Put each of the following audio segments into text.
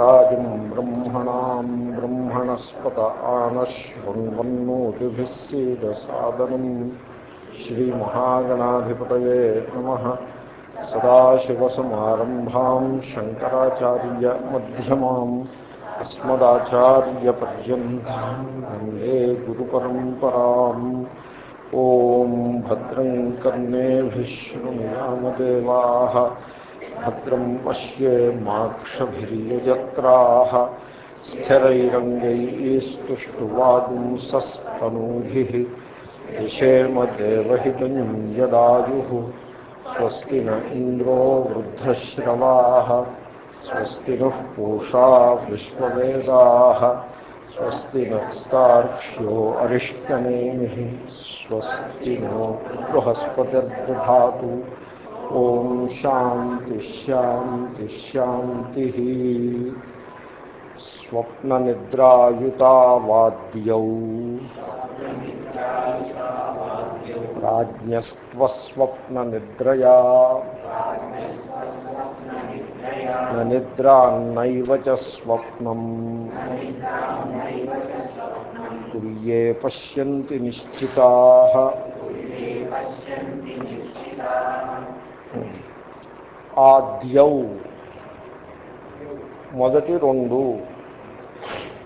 राजम् ब्रह्मणाम् ब्रह्मणस्पत आनशृण्वन्नोतिभिः सीदसादनम् श्रीमहागणाधिपतये नमः। सदाशिवसमारम्भाम् शङ्कराचार्यमध्यमाम् अस्मदाचार्यपर्यन्ताम् वंदे गुरुपरम्पराम्। ॐ भद्रम् कर्णेभिः शृणुयामदेवाः भद्रं पश्ये माक्षभिर्यजत्राः स्थिरैरङ्गैस्तुष्टुवागुंसस्तनूभिः यशेमदेवहितं यदायुः, स्वस्ति न इन्द्रो वृद्धश्रवाः, स्वस्ति नः पूषा विश्ववेदाः, स्वस्ति नस्तार्क्ष्यो स्वस्ति नो ओम शांति शांति शांति स्वप्न निद्रायुतावाद्यौ। राज्ञस्वस्वप्न निद्रया। न निद्रान्नैव च स्वप्नम्। तुल्ये पश्यन्ति निश्चिताः। ఆద్యౌ. మొదటి రెండు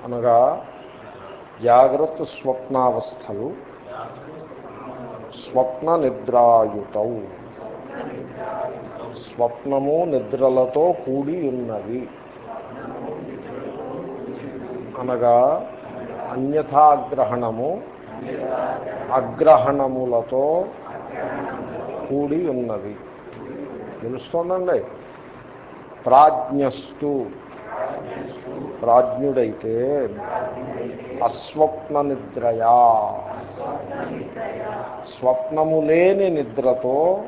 అనగా జాగ్రత్త స్వప్నావస్థలు స్వప్న నిద్రాయుతౌ. స్వప్నము నిద్రలతో కూడి ఉన్నవి అనగా అన్యథాగ్రహణము అగ్రహణములతో కూడి ఉన్నవి తెలుస్తోందండి ప్రాజ్ఞస్తు ప్రాజ్ఞుడైతే అస్వప్న నిద్రయా. స్వప్నము లేని నిద్రతో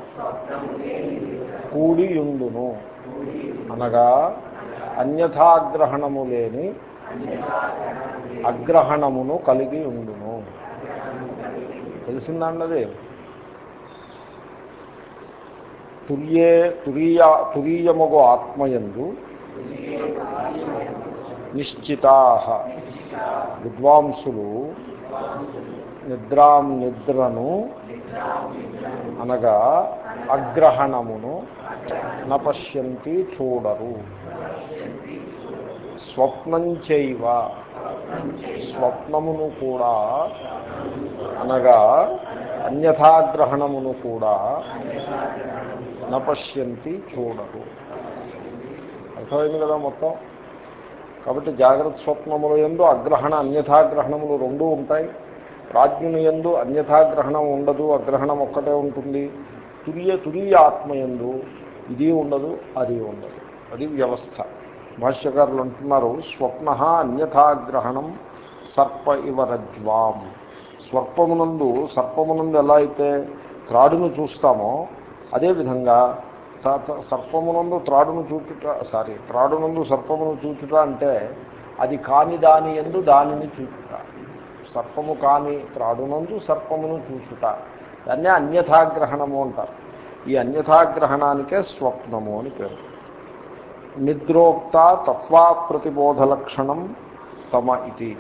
కూడియుండును. అనగా అన్యథాగ్రహణము లేని అగ్రహణమును కలిగి ఉండును. తెలిసిందండది తుల్యే తురీయ తురీయముగు ఆత్మయందు నిశ్చితా. విద్వాంసులు నిద్రాం నిద్రను అనగా అగ్రహణమును నపశ్యంతి చూడరు. స్వప్నంచైవ స్వప్నమును కూడా అనగా అన్యథాగ్రహణమును కూడా నపశ్యంతి చూడరు. అర్థమైంది కదా మొత్తం? కాబట్టి జాగ్రత్త స్వప్నముల ఎందు అగ్రహణ అన్యథాగ్రహణములు రెండూ ఉంటాయి. ప్రాజ్ఞుని ఎందు అన్యథాగ్రహణం ఉండదు అగ్రహణం ఒక్కటే ఉంటుంది. తురియ తురియ ఆత్మయందు ఇది ఉండదు అది ఉండదు. అది వ్యవస్థ. భాష్యకారులు అంటున్నారు స్వప్న అన్యథాగ్రహణం సర్ప ఇవ రజ్వాం. స్వర్పమునందు సర్పమునందు ఎలా అయితే త్రాడును చూస్తామో అదేవిధంగా సర్పమునందు త్రాడును చూచుట సారీ త్రాడునందు సర్పమును చూచుట అంటే అది కాని దాని ఎందు దానిని చూచుట. సర్పము కాని త్రాడునందు సర్పమును చూచుట. దాన్నే అన్యథాగ్రహణము అంటారు. ఈ అన్యథాగ్రహణానికే స్వప్నము అని పేరు. నిద్రోక్త తత్వా ప్రతిబోధ లక్షణం తమ ఇది.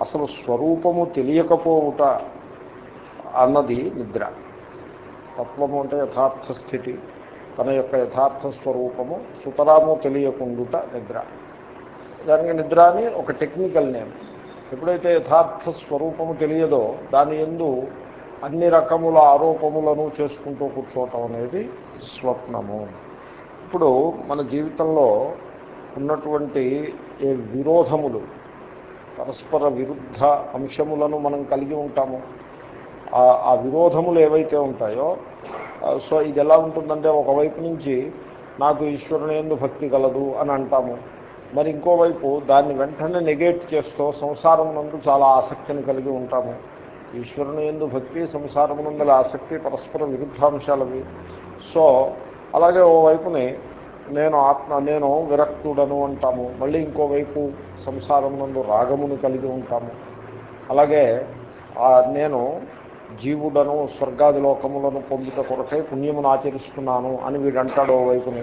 అసలు స్వరూపము తెలియకపోవుట అన్నది నిద్ర. తత్వము అంటే యథార్థ స్థితి. తన యొక్క యథార్థ స్వరూపము సుతరాము తెలియకుండుట నిద్ర. దానికి నిద్ర అని ఒక టెక్నికల్ నేమ్ ఎప్పుడైతే యథార్థ స్వరూపము తెలియదో దాని ఎందు అన్ని రకముల ఆరోపములను చేసుకుంటూ కూర్చోవటం అనేది స్వప్నము. ఇప్పుడు మన జీవితంలో ఉన్నటువంటి ఏ విరోధములు పరస్పర విరుద్ధ అంశములను మనం కలిగి ఉంటాము. ఆ విరోధములు ఏవైతే ఉంటాయో సో ఇది ఎలా ఉంటుందంటే ఒకవైపు నుంచి నాకు ఈశ్వరుని ఎందు భక్తి కలదు అని అంటాము. మరి ఇంకోవైపు దాన్ని వెంటనే నెగేట్ చేస్తూ సంసారం నందు చాలా ఆసక్తిని కలిగి ఉంటాము. ఈశ్వరుని ఎందు భక్తి సంసారం నందుల ఆసక్తి పరస్పర విరుద్ధాంశాలవి. సో అలాగే ఓవైపుని నేను ఆత్మ నేను విరక్తుడను అంటాము. మళ్ళీ ఇంకోవైపు సంసారం నందు రాగమును కలిగి ఉంటాము. అలాగే నేను జీవుడను స్వర్గాది లోకములను పొందుట కొరకై పుణ్యమును ఆచరిస్తున్నాను అని వీడంటాడు ఓ వైపుని.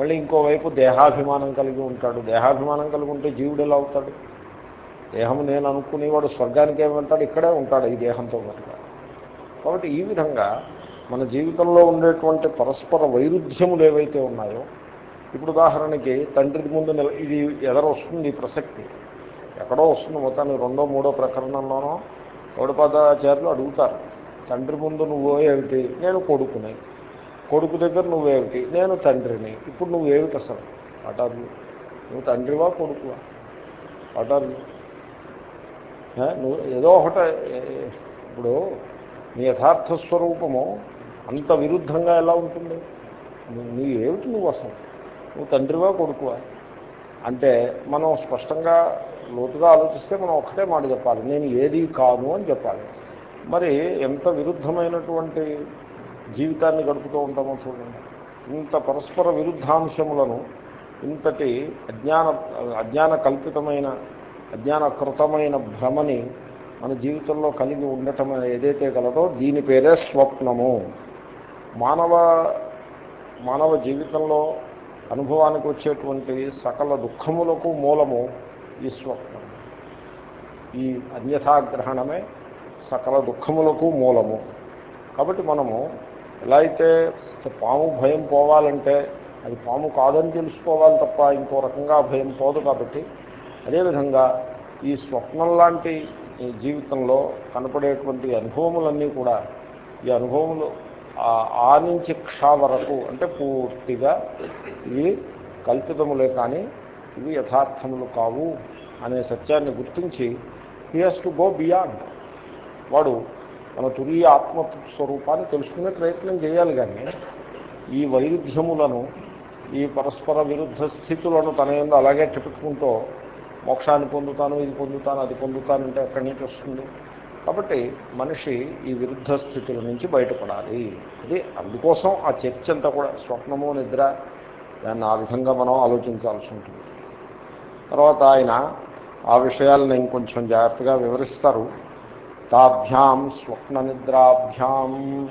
మళ్ళీ ఇంకోవైపు దేహాభిమానం కలిగి ఉంటాడు. దేహాభిమానం కలిగి ఉంటే జీవుడు ఎలా అవుతాడు? దేహం నేను అనుకునేవాడు స్వర్గానికి ఏమంటాడు ఇక్కడే ఉంటాడు ఈ దేహంతో కనుక కాబట్టి ఈ విధంగా మన జీవితంలో ఉండేటువంటి పరస్పర వైరుధ్యములు ఏవైతే ఉన్నాయో ఇప్పుడు ఉదాహరణకి తండ్రి ముందు ఇది ఎదర వస్తుంది ఈ ప్రసక్తి. ఎక్కడో వస్తుంది మొత్తానికి రెండో మూడో ప్రకరణంలోనో గౌడపాదాచార్యులు అడుగుతారు. తండ్రి ముందు నువ్వు ఏమిటి నేను కొడుకుని. కొడుకు దగ్గర నువ్వేమిటి? నేను తండ్రిని. ఇప్పుడు నువ్వేమిటి అసలు? అటారు నువ్వు తండ్రివా కొడుకువా? అటారు నువ్వు ఏదో ఒకట ఇప్పుడు నీ యథార్థ స్వరూపము అంత విరుద్ధంగా ఎలా ఉంటుంది? నువ్వు ఏమిటి నువ్వు అసలు? నువ్వు తండ్రివా కొడుకువా? అంటే మనం స్పష్టంగా లోతుగా ఆలోచిస్తే మనం ఒక్కటే మాట చెప్పాలి. నేను ఏది కాను అని చెప్పాలి. మరి ఎంత విరుద్ధమైనటువంటి జీవితాన్ని గడుపుతూ ఉంటామో చూడండి. ఇంత పరస్పర విరుద్ధాంశములను ఇంతటి అజ్ఞాన అజ్ఞాన కల్పితమైన అజ్ఞానకృతమైన భ్రమని మన జీవితంలో కలిగి ఉండటం ఏదైతే కలదో దీని పేరే స్వప్నము. మానవ మానవ జీవితంలో అనుభవానికి వచ్చేటువంటి సకల దుఃఖములకు మూలము ఈ స్వప్నం ఈ అన్యథాగ్రహణమే సకల దుఃఖములకు మూలము. కాబట్టి మనము ఎలా అయితే పాము భయం పోవాలంటే అది పాము కాదని తెలుసుకోవాలి తప్ప ఇంకో రకంగా భయం పోదు కాబట్టి అదేవిధంగా ఈ స్వప్నం లాంటి జీవితంలో కనపడేటువంటి అనుభవములన్నీ కూడా ఈ అనుభవములు ఆ నుంచి క్ష వరకు అంటే పూర్తిగా ఇవి కల్పితములే కానీ ఇవి యథార్థములు కావు అనే సత్యాన్ని గుర్తించి he has to go beyond వాడు మన తురీయ ఆత్మ స్వరూపాన్ని తెలుసుకునే ప్రయత్నం చేయాలి కానీ ఈ వైరుధ్యములను ఈ పరస్పర విరుద్ధ స్థితులను తన ఎందు అలాగే చెప్పుకుంటూ మోక్షాన్ని పొందుతాను ఇది పొందుతాను అది పొందుతాను అంటే ఎక్కడి నుంచి వస్తుంది? కాబట్టి మనిషి ఈ విరుద్ధ స్థితుల నుంచి బయటపడాలి. అది అందుకోసం ఆ చర్చ అంతా కూడా స్వప్నము నిద్ర దాన్ని ఆ విధంగా మనం ఆలోచించాల్సి ఉంటుంది. తర్వాత ఆయన ఆ విషయాలను ఇంకొంచెం జాగ్రత్తగా వివరిస్తారు. తాభ్యాం స్వప్న నిద్రాభ్యాం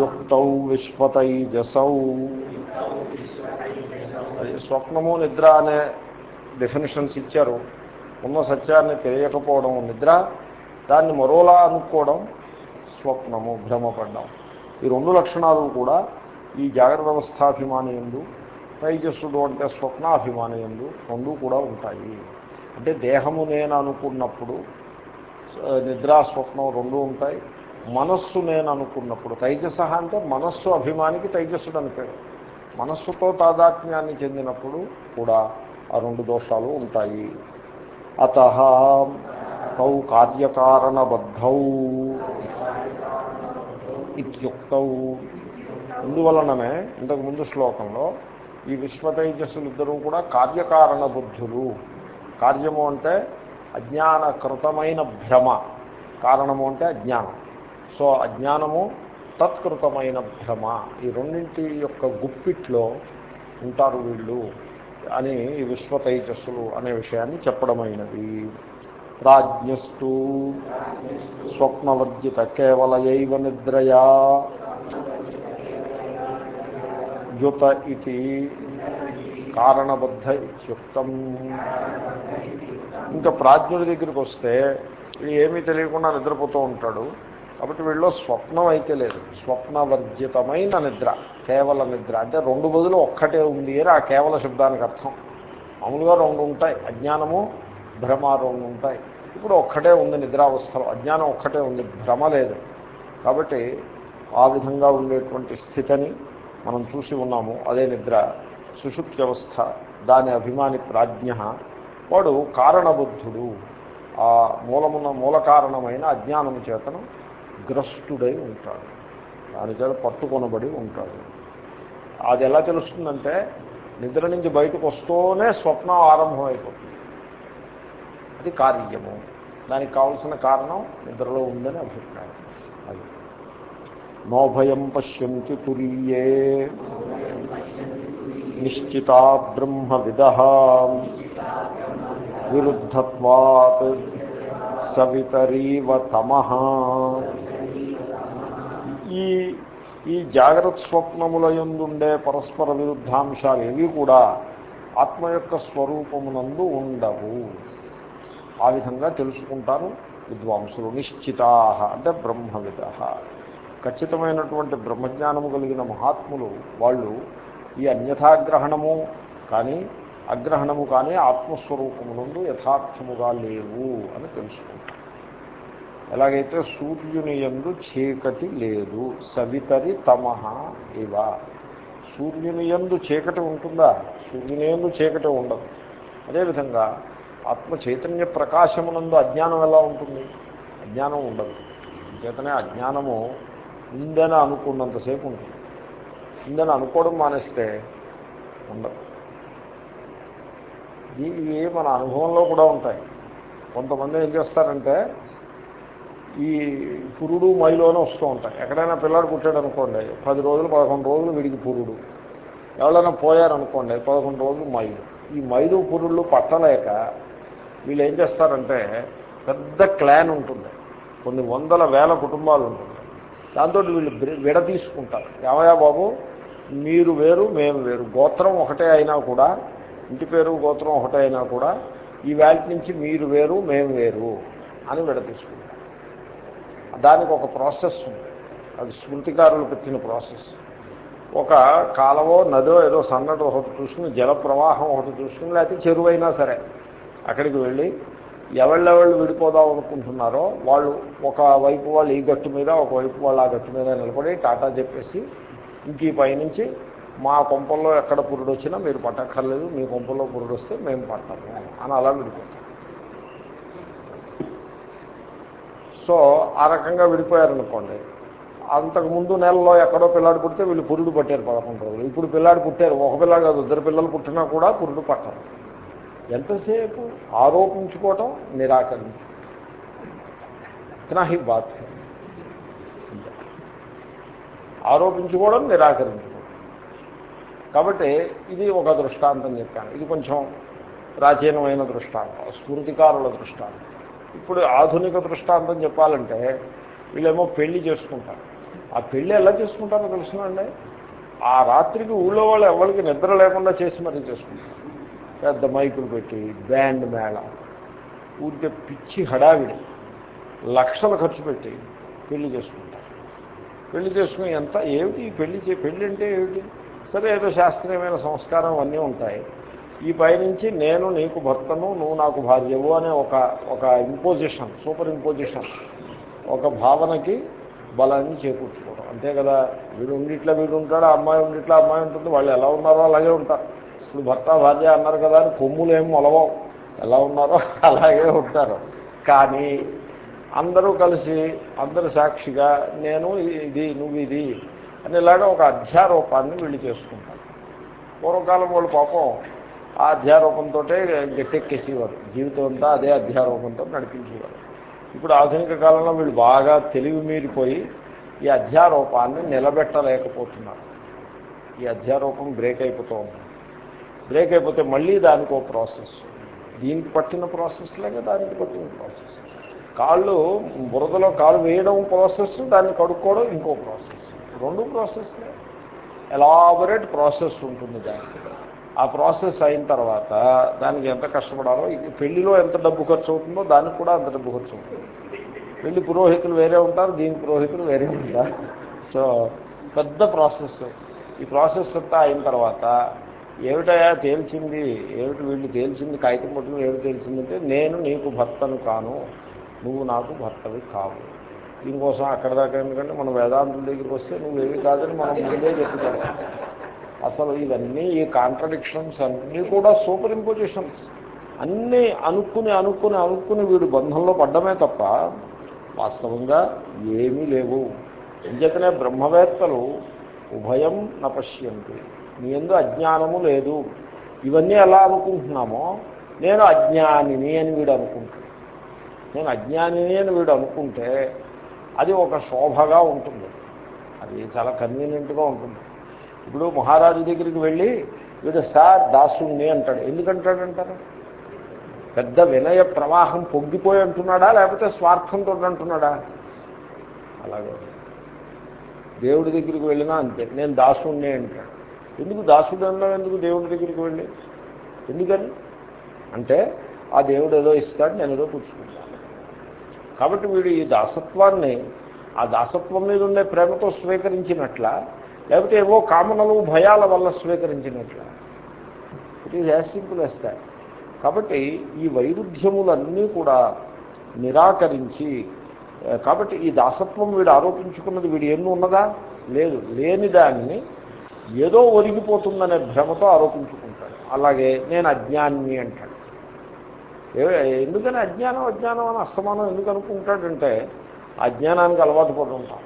యుక్తౌ విశ్వతైజసౌ. స్వప్నము నిద్ర అనే డెఫినేషన్స్ ఇచ్చారు. ఉన్న సత్యాన్ని తెలియకపోవడం నిద్ర దాన్ని మరోలా అనుకోవడం స్వప్నము భ్రమపడ్డం. ఈ రెండు లక్షణాలు కూడా ఈ జాగ్రత్త అవస్థాభిమాని ఎందు తైజస్సుడు అంటే స్వప్నాభిమాని రెండు కూడా ఉంటాయి. అంటే దేహము నేను అనుకున్నప్పుడు నిద్రా స్వప్నం రెండు ఉంటాయి. మనస్సు నేను అనుకున్నప్పుడు తైజస అంటే మనస్సు అభిమానికి తైజస్సుడు అని పేరు. మనస్సుతో తాదాత్మ్యాన్ని చెందినప్పుడు కూడా ఆ రెండు దోషాలు ఉంటాయి. అత తౌ కార్యకారణబద్ధౌ ఇత్యుక్తౌ. ఇందువలననే ఇంతకుముందు శ్లోకంలో ఈ విశ్వతైజస్సులు ఇద్దరూ కూడా కార్యకారణ బుద్ధులు. కార్యము అంటే అజ్ఞానకృతమైన భ్రమ. కారణము అంటే అజ్ఞానం. సో అజ్ఞానము తత్కృతమైన భ్రమ. ఈ రెండింటి యొక్క గుప్పిట్లో ఉంటారు వీళ్ళు అని ఈ విశ్వతైజస్సులు అనే విషయాన్ని చెప్పడమైనది. ప్రాజ్ఞస్తు స్వప్నవర్జిత కేవలయైవ నిద్రయా. యుత ఇది కారణబద్ధ ఇత్యుక్తం. ఇంకా ప్రాజ్ఞుడి దగ్గరికి వస్తే ఏమీ తెలియకుండా నిద్రపోతూ ఉంటాడు. కాబట్టి వీళ్ళు స్వప్నం అయితే లేదు. స్వప్నవర్జితమైన నిద్ర కేవల నిద్ర. అంటే రెండు బదులు ఒక్కటే ఉంది అని ఆ కేవల శబ్దానికి అర్థం. మామూలుగా రెండు ఉంటాయి. అజ్ఞానము భ్రమ రెండు ఉంటాయి. ఇప్పుడు ఒక్కటే ఉంది నిద్రావస్థలో. అజ్ఞానం ఒక్కటే ఉంది భ్రమ లేదు. కాబట్టి ఆ విధంగా ఉండేటువంటి స్థితిని మనం చూసి ఉన్నాము అదే నిద్ర సుషుప్త్యవస్థ దాని అభిమాని ప్రాజ్ఞ. వాడు కారణబుద్ధుడు. ఆ మూలమున మూల కారణమైన అజ్ఞానము చేతను గ్రస్తుడై ఉంటాడు. దాని చేత పట్టుకొనబడి ఉంటాడు. అది ఎలా తెలుస్తుందంటే నిద్ర నుంచి బయటకు వస్తూనే స్వప్నం ఆరంభమైపోతుంది. అది కార్యము. దానికి కావలసిన కారణం నిద్రలో ఉందని అభిప్రాయం. నోభయం పశ్యంతి తురీయే. నిశ్చితా బ్రహ్మ విద. విరుద్ధత్వాత్ సవితరీవ తమ. ఈ ఈ జాగ్రత్త స్వప్నముల యందుండే పరస్పర విరుద్ధాంశాలు ఏవి కూడా ఆత్మ యొక్క స్వరూపమునందు ఉండవు. ఆ విధంగా తెలుసుకుంటారు విద్వాంసులు. నిశ్చితా అంటే బ్రహ్మవిద ఖచ్చితమైనటువంటి బ్రహ్మజ్ఞానము కలిగిన మహాత్ములు వాళ్ళు ఈ అన్యథాగ్రహణము కానీ అగ్రహణము కానీ ఆత్మస్వరూపమునందు యథార్థముగా లేవు అని తెలుసుకుంటారు. ఎలాగైతే సూర్యుని ఎందు చీకటి లేదు సవితరి తమహ ఇవ. సూర్యుని ఎందు చీకటి ఉంటుందా? సూర్యుని ఎందు చీకటి ఉండదు. అదేవిధంగా ఆత్మ చైతన్య ప్రకాశమునందు అజ్ఞానం ఎలా ఉంటుంది? అజ్ఞానం ఉండదు. చేతనే అజ్ఞానము ఉందని అనుకున్నంతసేపు ఉంటుంది. ఉందని అనుకోవడం మానేస్తే ఉండదు. ఇవి మన అనుభవంలో కూడా ఉంటాయి. కొంతమంది ఏం చేస్తారంటే ఈ పురుడు మైలోనే వస్తూ ఉంటాయి. ఎక్కడైనా పిల్లాడు పుట్టాడు అనుకోండి పది రోజులు పదకొండు రోజులు వీడికి పురుడు. ఎవరైనా పోయారనుకోండి పదకొండు రోజులు మైలు. ఈ మైలు పురుళ్ళు పట్టలేక వీళ్ళు ఏం చేస్తారంటే పెద్ద క్లాన్ ఉంటుంది. కొన్ని వందల వేల కుటుంబాలు ఉంటుంది. దాంతో వీళ్ళు విడ తీసుకుంటారు ఏమయ్యా బాబు? మీరు వేరు మేము వేరు. గోత్రం ఒకటే అయినా కూడా ఇంటి పేరు గోత్రం ఒకటే అయినా కూడా ఈ వేళ నుంచి మీరు వేరు మేము వేరు అని విడతీసుకుంటారు దానికి ఒక ప్రాసెస్ ఉంది. అది స్మృతికారులు పెట్టిన ప్రాసెస్. ఒక కాలవో నదో ఏదో సన్నటి ఒకటి చూసుకుని జల ప్రవాహం ఒకటి చూసుకుని లేకపోతే చెరువైనా సరే అక్కడికి వెళ్ళి ఎవళ్ళెవళ్ళు విడిపోదాం అనుకుంటున్నారో వాళ్ళు ఒక వైపు వాళ్ళు ఈ గట్టు మీద ఒకవైపు వాళ్ళు ఆ గట్టు మీద నిలబడి టాటా చెప్పేసి ఇంక ఈ పైనుంచి మా కొంపల్లో ఎక్కడ పురుడు వచ్చినా మీరు పట్టక్కర్లేదు మీ కొంపల్లో పురుడు వస్తే మేము పట్టాము అని అలా విడిపోతాం. సో ఆ రకంగా విడిపోయారనుకోండి. అంతకుముందు నెలలో ఎక్కడో పిల్లాడు పుడితే వీళ్ళు పురుడు పట్టారు పదకొండు రోజులు. ఇప్పుడు పిల్లాడు పుట్టారు ఒక పిల్లాడు కాదు ఇద్దరు పిల్లలు పుట్టినా కూడా పురుడు పట్టారు. ఎంతసేపు ఆరోపించుకోవటం నిరాకరించు. ఇతనా బాత్ ఆరోపించుకోవడం నిరాకరించుకోవడం కాబట్టి ఇది ఒక దృష్టాంతం చెప్పాను. ఇది కొంచెం ప్రాచీనమైన దృష్టాంతం స్మృతికారుల దృష్టాంతం. ఇప్పుడు ఆధునిక దృష్టాంతం చెప్పాలంటే వీళ్ళేమో పెళ్ళి చేసుకుంటారు. ఆ పెళ్ళి ఎలా చేసుకుంటారో తెలుసునండి? ఆ రాత్రికి ఊళ్ళో వాళ్ళు ఎవరికి నిద్ర లేకుండా చేసి మరీ చేసుకుంటారు. పెద్ద మైకులు పెట్టి బ్యాండ్ మేళ. ఊరికే పిచ్చి హడావిడి. లక్షలు ఖర్చు పెట్టి పెళ్ళి చేసుకుంటారు. పెళ్ళి చేసుకుని ఎంత ఏమిటి పెళ్ళి చే పెళ్ళి అంటే ఏమిటి? సరే ఏదో శాస్త్రీయమైన సంస్కారం అన్నీ ఉంటాయి. ఈ పైనుంచి నేను నీకు భర్తను నువ్వు నాకు భార్యవు అనే ఒక ఒక ఇంపోజిషన్ సూపర్ ఇంపోజిషన్ ఒక భావనకి బలాన్ని చేకూర్చుకోవడం. అంతే కదా వీడు ఉండిట్లా వీడు ఉంటాడు అమ్మాయి ఉండిట్లా అమ్మాయి ఉంటుంది వాళ్ళు ఎలా ఉన్నారో అలాగే ఉంటారు. ఇప్పుడు భర్త భార్య అన్నారు కదా అని కొమ్ములు ఏం మొలవవు. ఎలా ఉన్నారో అలాగే ఉంటారు. కానీ అందరూ కలిసి అందరు సాక్షిగా నేను ఇది నువ్వు ఇది అనేలాగా ఒక అధ్యారూపాన్ని వీళ్ళు చేసుకుంటారు. పూర్వకాలం వాళ్ళు పాపం ఆ అధ్యారూపంతో గట్టెక్కేసేవారు. జీవితం అంతా అదే అధ్యారూపంతో నడిపించేవారు. ఇప్పుడు ఆధునిక కాలంలో వీళ్ళు బాగా తెలివి మీరిపోయి ఈ అధ్యారూపాన్ని నిలబెట్టలేకపోతున్నారు. ఈ అధ్యారూపం బ్రేక్ అయిపోతూ ఉంది. బ్రేక్ అయిపోతే మళ్ళీ దానికి ఒక ప్రాసెస్. దీనికి పట్టిన ప్రాసెస్ లాగా దానికి పట్టిన ప్రాసెస్. కాళ్ళు బురదలో కాళ్ళు వేయడం ప్రాసెస్ దాన్ని కడుక్కోవడం ఇంకో ప్రాసెస్. రెండు ప్రాసెస్లే. ఎలాబొరేట్ ప్రాసెస్ ఉంటుంది దానికి. ఆ ప్రాసెస్ అయిన తర్వాత దానికి ఎంత కష్టపడాలో పెళ్ళిలో ఎంత డబ్బు ఖర్చు అవుతుందో దానికి కూడా అంత డబ్బు ఖర్చు అవుతుంది పెళ్ళి పురోహితులు వేరే ఉంటారు దీని పురోహితులు వేరే ఉంటారు. సో పెద్ద ప్రాసెస్. ఈ ప్రాసెస్ అంతా అయిన తర్వాత ఏమిటయా తేల్చింది? ఏమిటి వీళ్ళు తేల్చింది? కాగితం పట్టుకుని ఏమిటి తేల్చిందంటే నేను నీకు భర్తను కాను నువ్వు నాకు భర్తవి కావు. దీనికోసం అక్కడ దాకా ఎందుకంటే మనం వేదాంతుల దగ్గరికి వస్తే నువ్వేవి కాదని మనం ముందే చెప్తారు అసలు ఇవన్నీ ఈ కాంట్రడిక్షన్స్ అన్నీ కూడా సూపర్ ఇంపోజిషన్స్ అన్నీ అనుకుని అనుకుని అనుకుని వీడు బంధంలో పడ్డమే తప్ప వాస్తవంగా ఏమీ లేవు. ఎంచేతనే బ్రహ్మవేత్తలు ఉభయం నపశ్యంతి. నీ ఎందు అజ్ఞానము లేదు. ఇవన్నీ ఎలా అనుకుంటున్నామో నేను అజ్ఞానిని అని వీడు అనుకుంటాను నేను అజ్ఞానిని అని వీడు అనుకుంటే అది ఒక శోభగా ఉంటుంది. అది చాలా కన్వీనియంట్గా ఉంటుంది. ఇప్పుడు మహారాజు దగ్గరికి వెళ్ళి వీడు సార్ దాసుణ్ణి అంటాడు. ఎందుకంటాడంటారు? పెద్ద వినయ ప్రవాహం పొంగిపోయి అంటున్నాడా? లేకపోతే స్వార్థంతో అంటున్నాడా? అలాగే. దేవుడి దగ్గరికి వెళ్ళినా అంతే. నేను దాసుడినే అంటాడు. ఎందుకు దాసుడు అన్నా ఎందుకు దేవుడి దగ్గరికి వెళ్ళి? ఎందుకని? అంటే ఆ దేవుడు ఏదో ఇస్తాడు నేను ఏదో పుచ్చుకుంటాను. కాబట్టి వీడు ఈ దాసత్వాన్ని ఆ దాసత్వం మీద ఉండే ప్రేమతో స్వీకరించినట్ల లేకపోతే ఏవో కామనలు భయాల వల్ల స్వీకరించినట్ల. It is as simple as that కాబట్టి ఈ వైరుధ్యములన్నీ కూడా నిరాకరించి కాబట్టి ఈ దాసత్వం వీడు ఆరోపించుకున్నది వీడు ఎన్ని ఉన్నదా లేదు. లేని దాన్ని ఏదో ఒరిగిపోతుందనే భ్రమతో ఆరోపించుకుంటాడు. అలాగే నేను అజ్ఞాన్ని అంటాడు. ఎందుకని అజ్ఞానం అజ్ఞానం అని అస్తమానం ఎందుకు అనుకుంటాడంటే అజ్ఞానానికి అలవాటు పడుతుంటాం.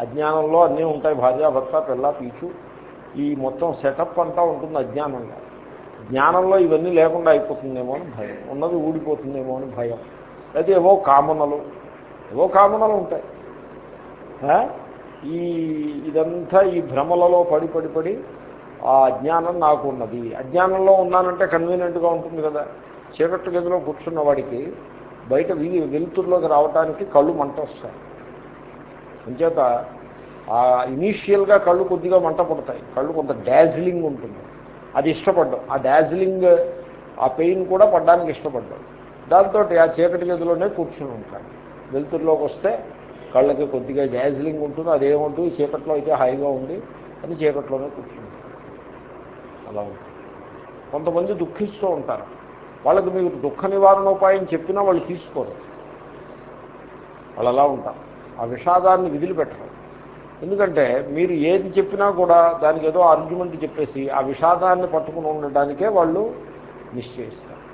అజ్ఞానంలో అన్నీ ఉంటాయి భార్యాభర్త పిల్ల పీచు. ఈ మొత్తం సెటప్ అంతా ఉంటుంది అజ్ఞానంలో. జ్ఞానంలో ఇవన్నీ లేకుండా అయిపోతుందేమో అని భయం. ఉన్నది ఊడిపోతుందేమో అని భయం. అయితే ఏవో కామనలు. ఏవో కామనలు ఉంటాయి. ఈ ఇదంతా ఈ భ్రమలలో పడి పడి పడి ఆ అజ్ఞానం నాకు ఉన్నది అజ్ఞానంలో ఉన్నానంటే కన్వీనియంట్గా ఉంటుంది కదా. చీకట్టు గదిలో కూర్చున్న వాడికి బయట వీధి వెలుతురులోకి రావడానికి కళ్ళు మంట వస్తాయి. అంచేత ఆ ఇనీషియల్గా కళ్ళు కొద్దిగా మంట పడతాయి. కళ్ళు కొంత డాజిలింగ్ ఉంటుంది. అది ఇష్టపడ్డాం. ఆ డాజిలింగ్ ఆ పెయిన్ కూడా పడ్డానికి ఇష్టపడ్డాం. దాంతో ఆ చీకటి గదిలోనే కూర్చుని ఉంటాను. వెలుతురులోకి వస్తే కళ్ళకి కొద్దిగా డాజిలింగ్ ఉంటుంది అదేముంటుంది? చీకట్లో అయితే హాయిగా ఉంది అని చీకట్లోనే కూర్చుంటారు అలా ఉంటుంది. కొంతమంది దుఃఖిస్తూ ఉంటారు. వాళ్ళకి మీరు దుఃఖ నివారణోపాయం చెప్పినా వాళ్ళు తీసుకోరు. వాళ్ళు అలా ఉంటారు. ఆ విషాదాన్ని విదిలిపెట్టరు. ఎందుకంటే మీరు ఏది చెప్పినా కూడా దానికి ఏదో ఆర్గ్యుమెంట్ చెప్పేసి ఆ విషాదాన్ని పట్టుకుని ఉండడానికే వాళ్ళు నిశ్చయిస్తారు.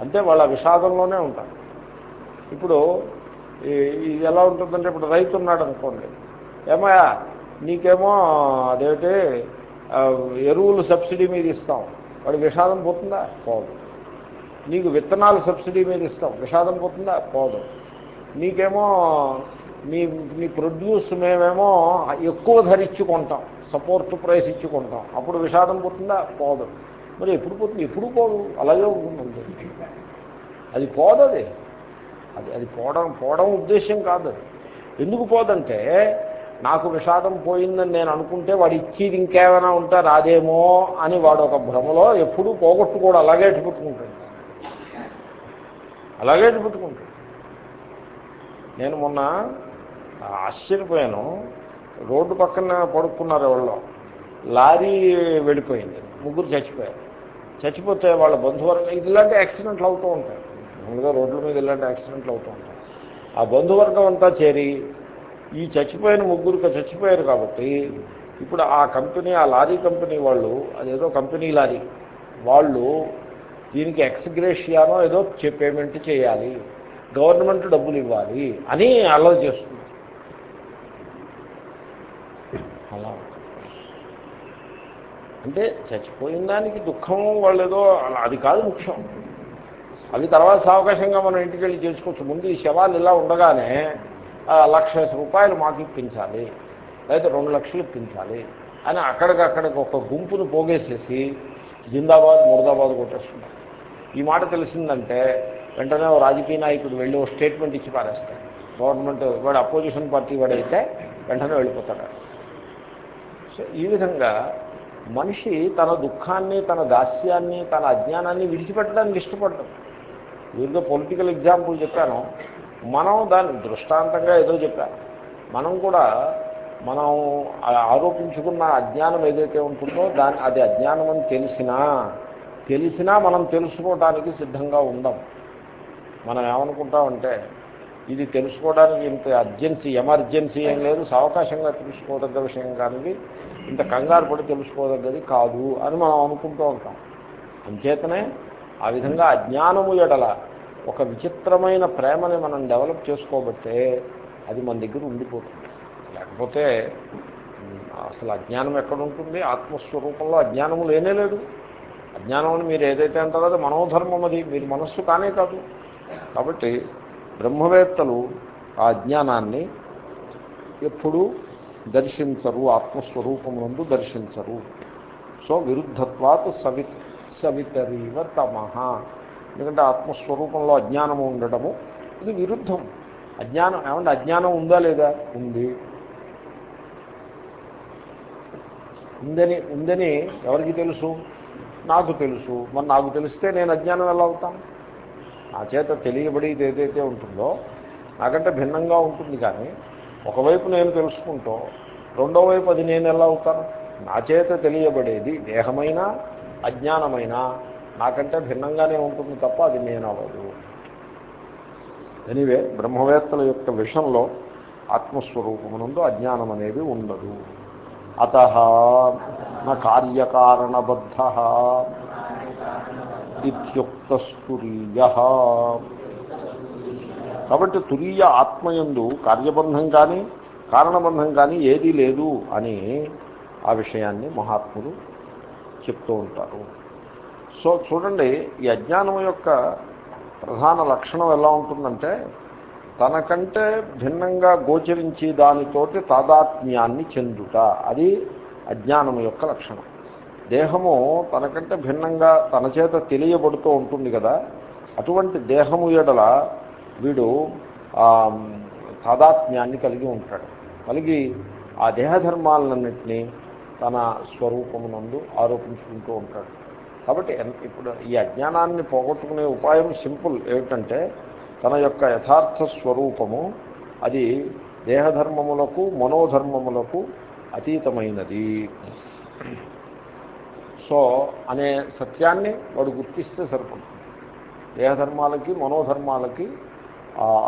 అంతే వాళ్ళ విషాదంలోనే ఉంటారు. ఇప్పుడు ఇది ఎలా ఉంటుందంటే ఇప్పుడు రైతు ఉన్నాడు అనుకోండి. ఏమయ్యా నీకేమో అదేమిటి ఎరువులు సబ్సిడీ మీద ఇస్తాం. వాడు విషాదం పోతుందా? పోదు. నీకు విత్తనాలు సబ్సిడీ మీద ఇస్తాం. విషాదం పోతుందా? పోదు. నీకేమో నీ నీ ప్రొడ్యూస్ మేమేమో ఎక్కువ ధర ఇచ్చుకుంటాం సపోర్ట్ ప్రైస్ ఇచ్చుకుంటాం అప్పుడు విషాదం పోతుందా? పోదు. మరి ఎప్పుడు పోతుంది? ఎప్పుడు పోదు? అలాగే ఉంటుంది. అది పోదు అది అది పోవడం పోవడం ఉద్దేశం కాదు. అది ఎందుకు పోదంటే నాకు విషాదం పోయిందని నేను అనుకుంటే వాడు ఇచ్చేది ఇంకేమైనా ఉంటే రాదేమో అని వాడు ఒక భ్రమలో ఎప్పుడూ పోగొట్టుకోడు అలాగే పెట్టుకుంటాడు. అలాగే పెట్టుకుంటాడు. నేను మొన్న ఆశ్చర్యపోయాను. రోడ్డు పక్కన పడుకున్నారు ఎవరో. లారీ వెళ్ళిపోయింది. ముగ్గురు చచ్చిపోయారు. చచ్చిపోతే వాళ్ళ బంధువర్గం ఇలాంటి యాక్సిడెంట్లు అవుతూ ఉంటాయి. మామూలుగా రోడ్ల మీద ఇలాంటి యాక్సిడెంట్లు అవుతూ ఉంటాయి. ఆ బంధువర్గం అంతా చేరి ఈ చచ్చిపోయిన ముగ్గురు చచ్చిపోయారు కాబట్టి ఇప్పుడు ఆ కంపెనీ ఆ లారీ కంపెనీ వాళ్ళు అదేదో కంపెనీ లారీ వాళ్ళు దీనికి ఎక్స్గ్రేషియానో ఏదో పేమెంట్ చేయాలి గవర్నమెంట్ డబ్బులు ఇవ్వాలి అని అల్లరి చేస్తుంది అలా. అంటే చచ్చిపోయిన దానికి దుఃఖం వాళ్ళు ఏదో అలా- అది కాదు ముఖ్యం. అవి తర్వాత సావకాశంగా మనం ఇంటికి వెళ్ళి చేసుకోవచ్చు. ముందు ఈ శవాలు ఇలా ఉండగానే లక్ష రూపాయలు మాకు ఇప్పించాలి. లేకపోతే రెండు లక్షలు ఇప్పించాలి అని అక్కడికక్కడికి ఒక గుంపును పోగేసేసి జిందాబాద్ ముర్దాబాద్ కొట్టేస్తున్నారు ఈ మాట తెలిసిందంటే వెంటనే ఓ రాజకీయ నాయకుడు వెళ్ళి ఓ స్టేట్మెంట్ ఇచ్చి పారేస్తాడు. గవర్నమెంట్ వాడు అపోజిషన్ పార్టీ వాడైతే వెంటనే వెళ్ళిపోతాడు. సో ఈ విధంగా మనిషి తన దుఃఖాన్ని తన దాస్యాన్ని తన అజ్ఞానాన్ని విడిచిపెట్టడానికి ఇష్టపడ్డాడు వీరితో పొలిటికల్ ఎగ్జాంపుల్ చెప్పాను. మనం దాన్ని దృష్టాంతంగా ఏదో చెప్పాను మనం కూడా మనం ఆరోపించుకున్న అజ్ఞానం ఏదైతే ఉంటుందో దాని అది అజ్ఞానం అని తెలిసినా తెలిసినా మనం తెలుసుకోవడానికి సిద్ధంగా ఉండం. మనం ఏమనుకుంటామంటే ఇది తెలుసుకోవడానికి ఇంత అర్జెన్సీ ఎమర్జెన్సీ ఏం లేదు. సావకాశంగా తెలుసుకోదగ్గ విషయం కానిది ఇంత కంగారు పడి తెలుసుకోదగ్గది కాదు అని మనం అనుకుంటూ ఉంటాం. అంచేతనే ఆ విధంగా అజ్ఞానము ఎడల ఒక విచిత్రమైన ప్రేమని మనం డెవలప్ చేసుకోబట్టే అది మన దగ్గర ఉండిపోతుంది. లేకపోతే అసలు అజ్ఞానం ఎక్కడుంటుంది? ఆత్మస్వరూపంలో అజ్ఞానము లేనే లేదు. అజ్ఞానం అని మీరు ఏదైతే అంటారో అది మనోధర్మం అది. మీరు మనస్సు కానే కాదు. కాబట్టి బ్రహ్మవేత్తలు ఆ అజ్ఞానాన్ని ఎప్పుడూ దర్శించరు ఆత్మస్వరూపమునందు దర్శించరు. సో విరుద్ధత్వాత్ సవిత్. సవితరీవ తమహ. ఎందుకంటే ఆత్మస్వరూపంలో అజ్ఞానము ఉండడము ఇది విరుద్ధం. అజ్ఞానం ఏమంటే అజ్ఞానం ఉందా లేదా? ఉంది. ఉందని ఉందని ఎవరికి తెలుసు? నాకు తెలుసు. మరి నాకు తెలిస్తే నేను అజ్ఞానం ఎలా అవుతాను? నా చేత తెలియబడేది ఏదైతే ఉంటుందో నాకంటే భిన్నంగా ఉంటుంది కానీ ఒకవైపు నేను తెలుసుకుంటూ రెండో వైపు అది నేను ఎలా అవుతాను? నా చేత తెలియబడేది దేహమైనా అజ్ఞానమైనా నాకంటే భిన్నంగానే ఉంటుంది తప్ప అది నేను అవ్వదు. ఎనివే బ్రహ్మవేత్తల యొక్క విషయంలో ఆత్మస్వరూపమునందు అజ్ఞానం అనేది ఉండదు. అత నా కార్యకారణబద్ధ ఇత్యుక్తస్తురీయ కాబట్టి తురీయ ఆత్మయందు కార్యబంధం కానీ కారణబంధం కానీ ఏదీ లేదు అని ఆ విషయాన్ని మహాత్ములు చెప్తూ ఉంటారు. సో చూడండి ఈ అజ్ఞానం యొక్క ప్రధాన లక్షణం ఎలా ఉంటుందంటే తనకంటే భిన్నంగా గోచరించి దానితోటి తాదాత్మ్యాన్ని చెందుట. అది అజ్ఞానం యొక్క లక్షణం. దేహము తనకంటే భిన్నంగా తన చేత తెలియబడుతూ ఉంటుంది కదా అటువంటి దేహము ఎడల వీడు తాదాత్మ్యాన్ని కలిగి ఉంటాడు. కలిగి ఆ దేహధర్మాలన్నింటినీ తన స్వరూపమునందు ఆరోపించుకుంటూ ఉంటాడు. కాబట్టి ఇప్పుడు ఈ అజ్ఞానాన్ని పోగొట్టుకునే ఉపాయం సింపుల్. ఏమిటంటే తన యొక్క యథార్థ స్వరూపము అది దేహధర్మములకు మనోధర్మములకు అతీతమైనది. సో అనే సత్యాన్ని వాడు గుర్తిస్తే సరిపడుతుంది దేహధర్మాలకి మనోధర్మాలకి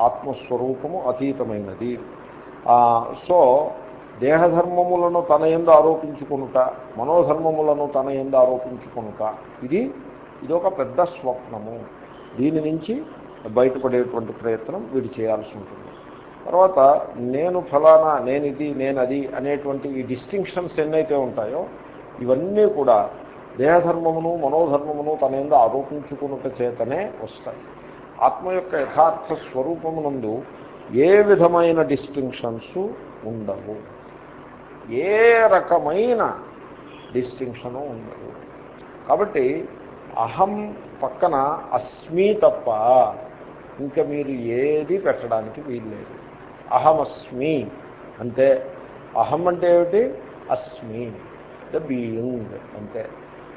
ఆత్మస్వరూపము అతీతమైనది. సో దేహధర్మములను తన ఎందు ఆరోపించుకునుట మనోధర్మములను తన ఎందు ఆరోపించుకునుట ఇది ఇది ఒక పెద్ద స్వప్నము. దీని నుంచి బయటపడేటువంటి ప్రయత్నం వీడు చేయాల్సి ఉంటుంది. తర్వాత నేను ఫలానా నేనిది నేనది అనేటువంటి ఈ డిస్టింక్షన్స్ ఎన్నైతే ఉంటాయో ఇవన్నీ కూడా దేహధర్మమును మనోధర్మమును తన ఎందు ఆరోపించుకున్నట చేతనే వస్తాయి. ఆత్మ యొక్క యథార్థ స్వరూపమునందు ఏ విధమైన డిస్టింక్షన్స్ ఉండవు. ఏ రకమైన డిస్టింక్షను ఉండదు. కాబట్టి అహం పక్కన అస్మి తప్ప ఇంకా మీరు ఏది పెట్టడానికి వీల్లేదు. అహమస్మి అంటే అహం అంటే ఏమిటి? అస్మి. ద బీయింగ్ అంతే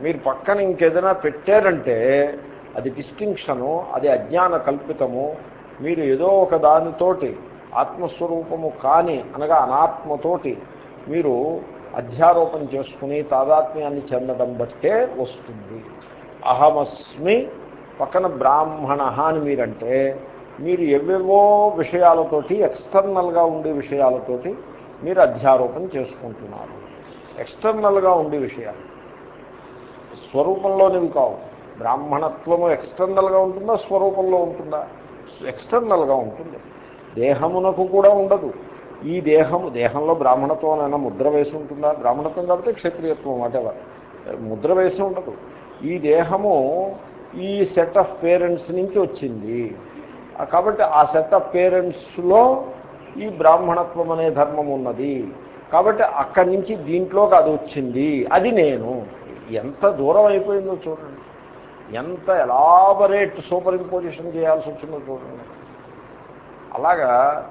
మీరు పక్కన ఇంకేదైనా పెట్టారంటే అది డిస్టింక్షను అది అజ్ఞాన కల్పితము. మీరు ఏదో ఒక దానితోటి ఆత్మస్వరూపము కాని అనగా అనాత్మతోటి మీరు అధ్యారోపణ చేసుకుని తాదాత్మ్యాన్ని చెందడం బట్టే వస్తుంది. అహమస్మి పక్కన బ్రాహ్మణ అని మీరంటే మీరు ఎవేవో విషయాలతోటి ఎక్స్టర్నల్గా ఉండే విషయాలతోటి మీరు అధ్యారోపణ చేసుకుంటున్నారు. ఎక్స్టర్నల్గా ఉండే విషయాలు. స్వరూపంలోనివి కావు. బ్రాహ్మణత్వము ఎక్స్టర్నల్గా ఉంటుందా స్వరూపంలో ఉంటుందా? ఎక్స్టర్నల్గా ఉంటుంది. దేహమునకు కూడా ఉండదు. ఈ దేహము దేహంలో బ్రాహ్మణత్వం అయినా ముద్ర వేసి ఉంటుందా? బ్రాహ్మణత్వం కాబట్టి క్షత్రియత్వం వాటెవర్ ముద్ర వేసి ఉండదు. ఈ దేహము ఈ సెట్ ఆఫ్ పేరెంట్స్ నుంచి వచ్చింది. కాబట్టి ఆ సెట్ ఆఫ్ పేరెంట్స్లో ఈ బ్రాహ్మణత్వం అనే ధర్మం ఉన్నది. కాబట్టి అక్కడి నుంచి దీంట్లోకి అది వచ్చింది. అది నేను. ఎంత దూరం అయిపోయిందో చూడండి. ఎంత ఎలాబరేట్ సూపర్ ఇంపోజిషన్ చేయాల్సి వచ్చిందో చూడండి. అలాగా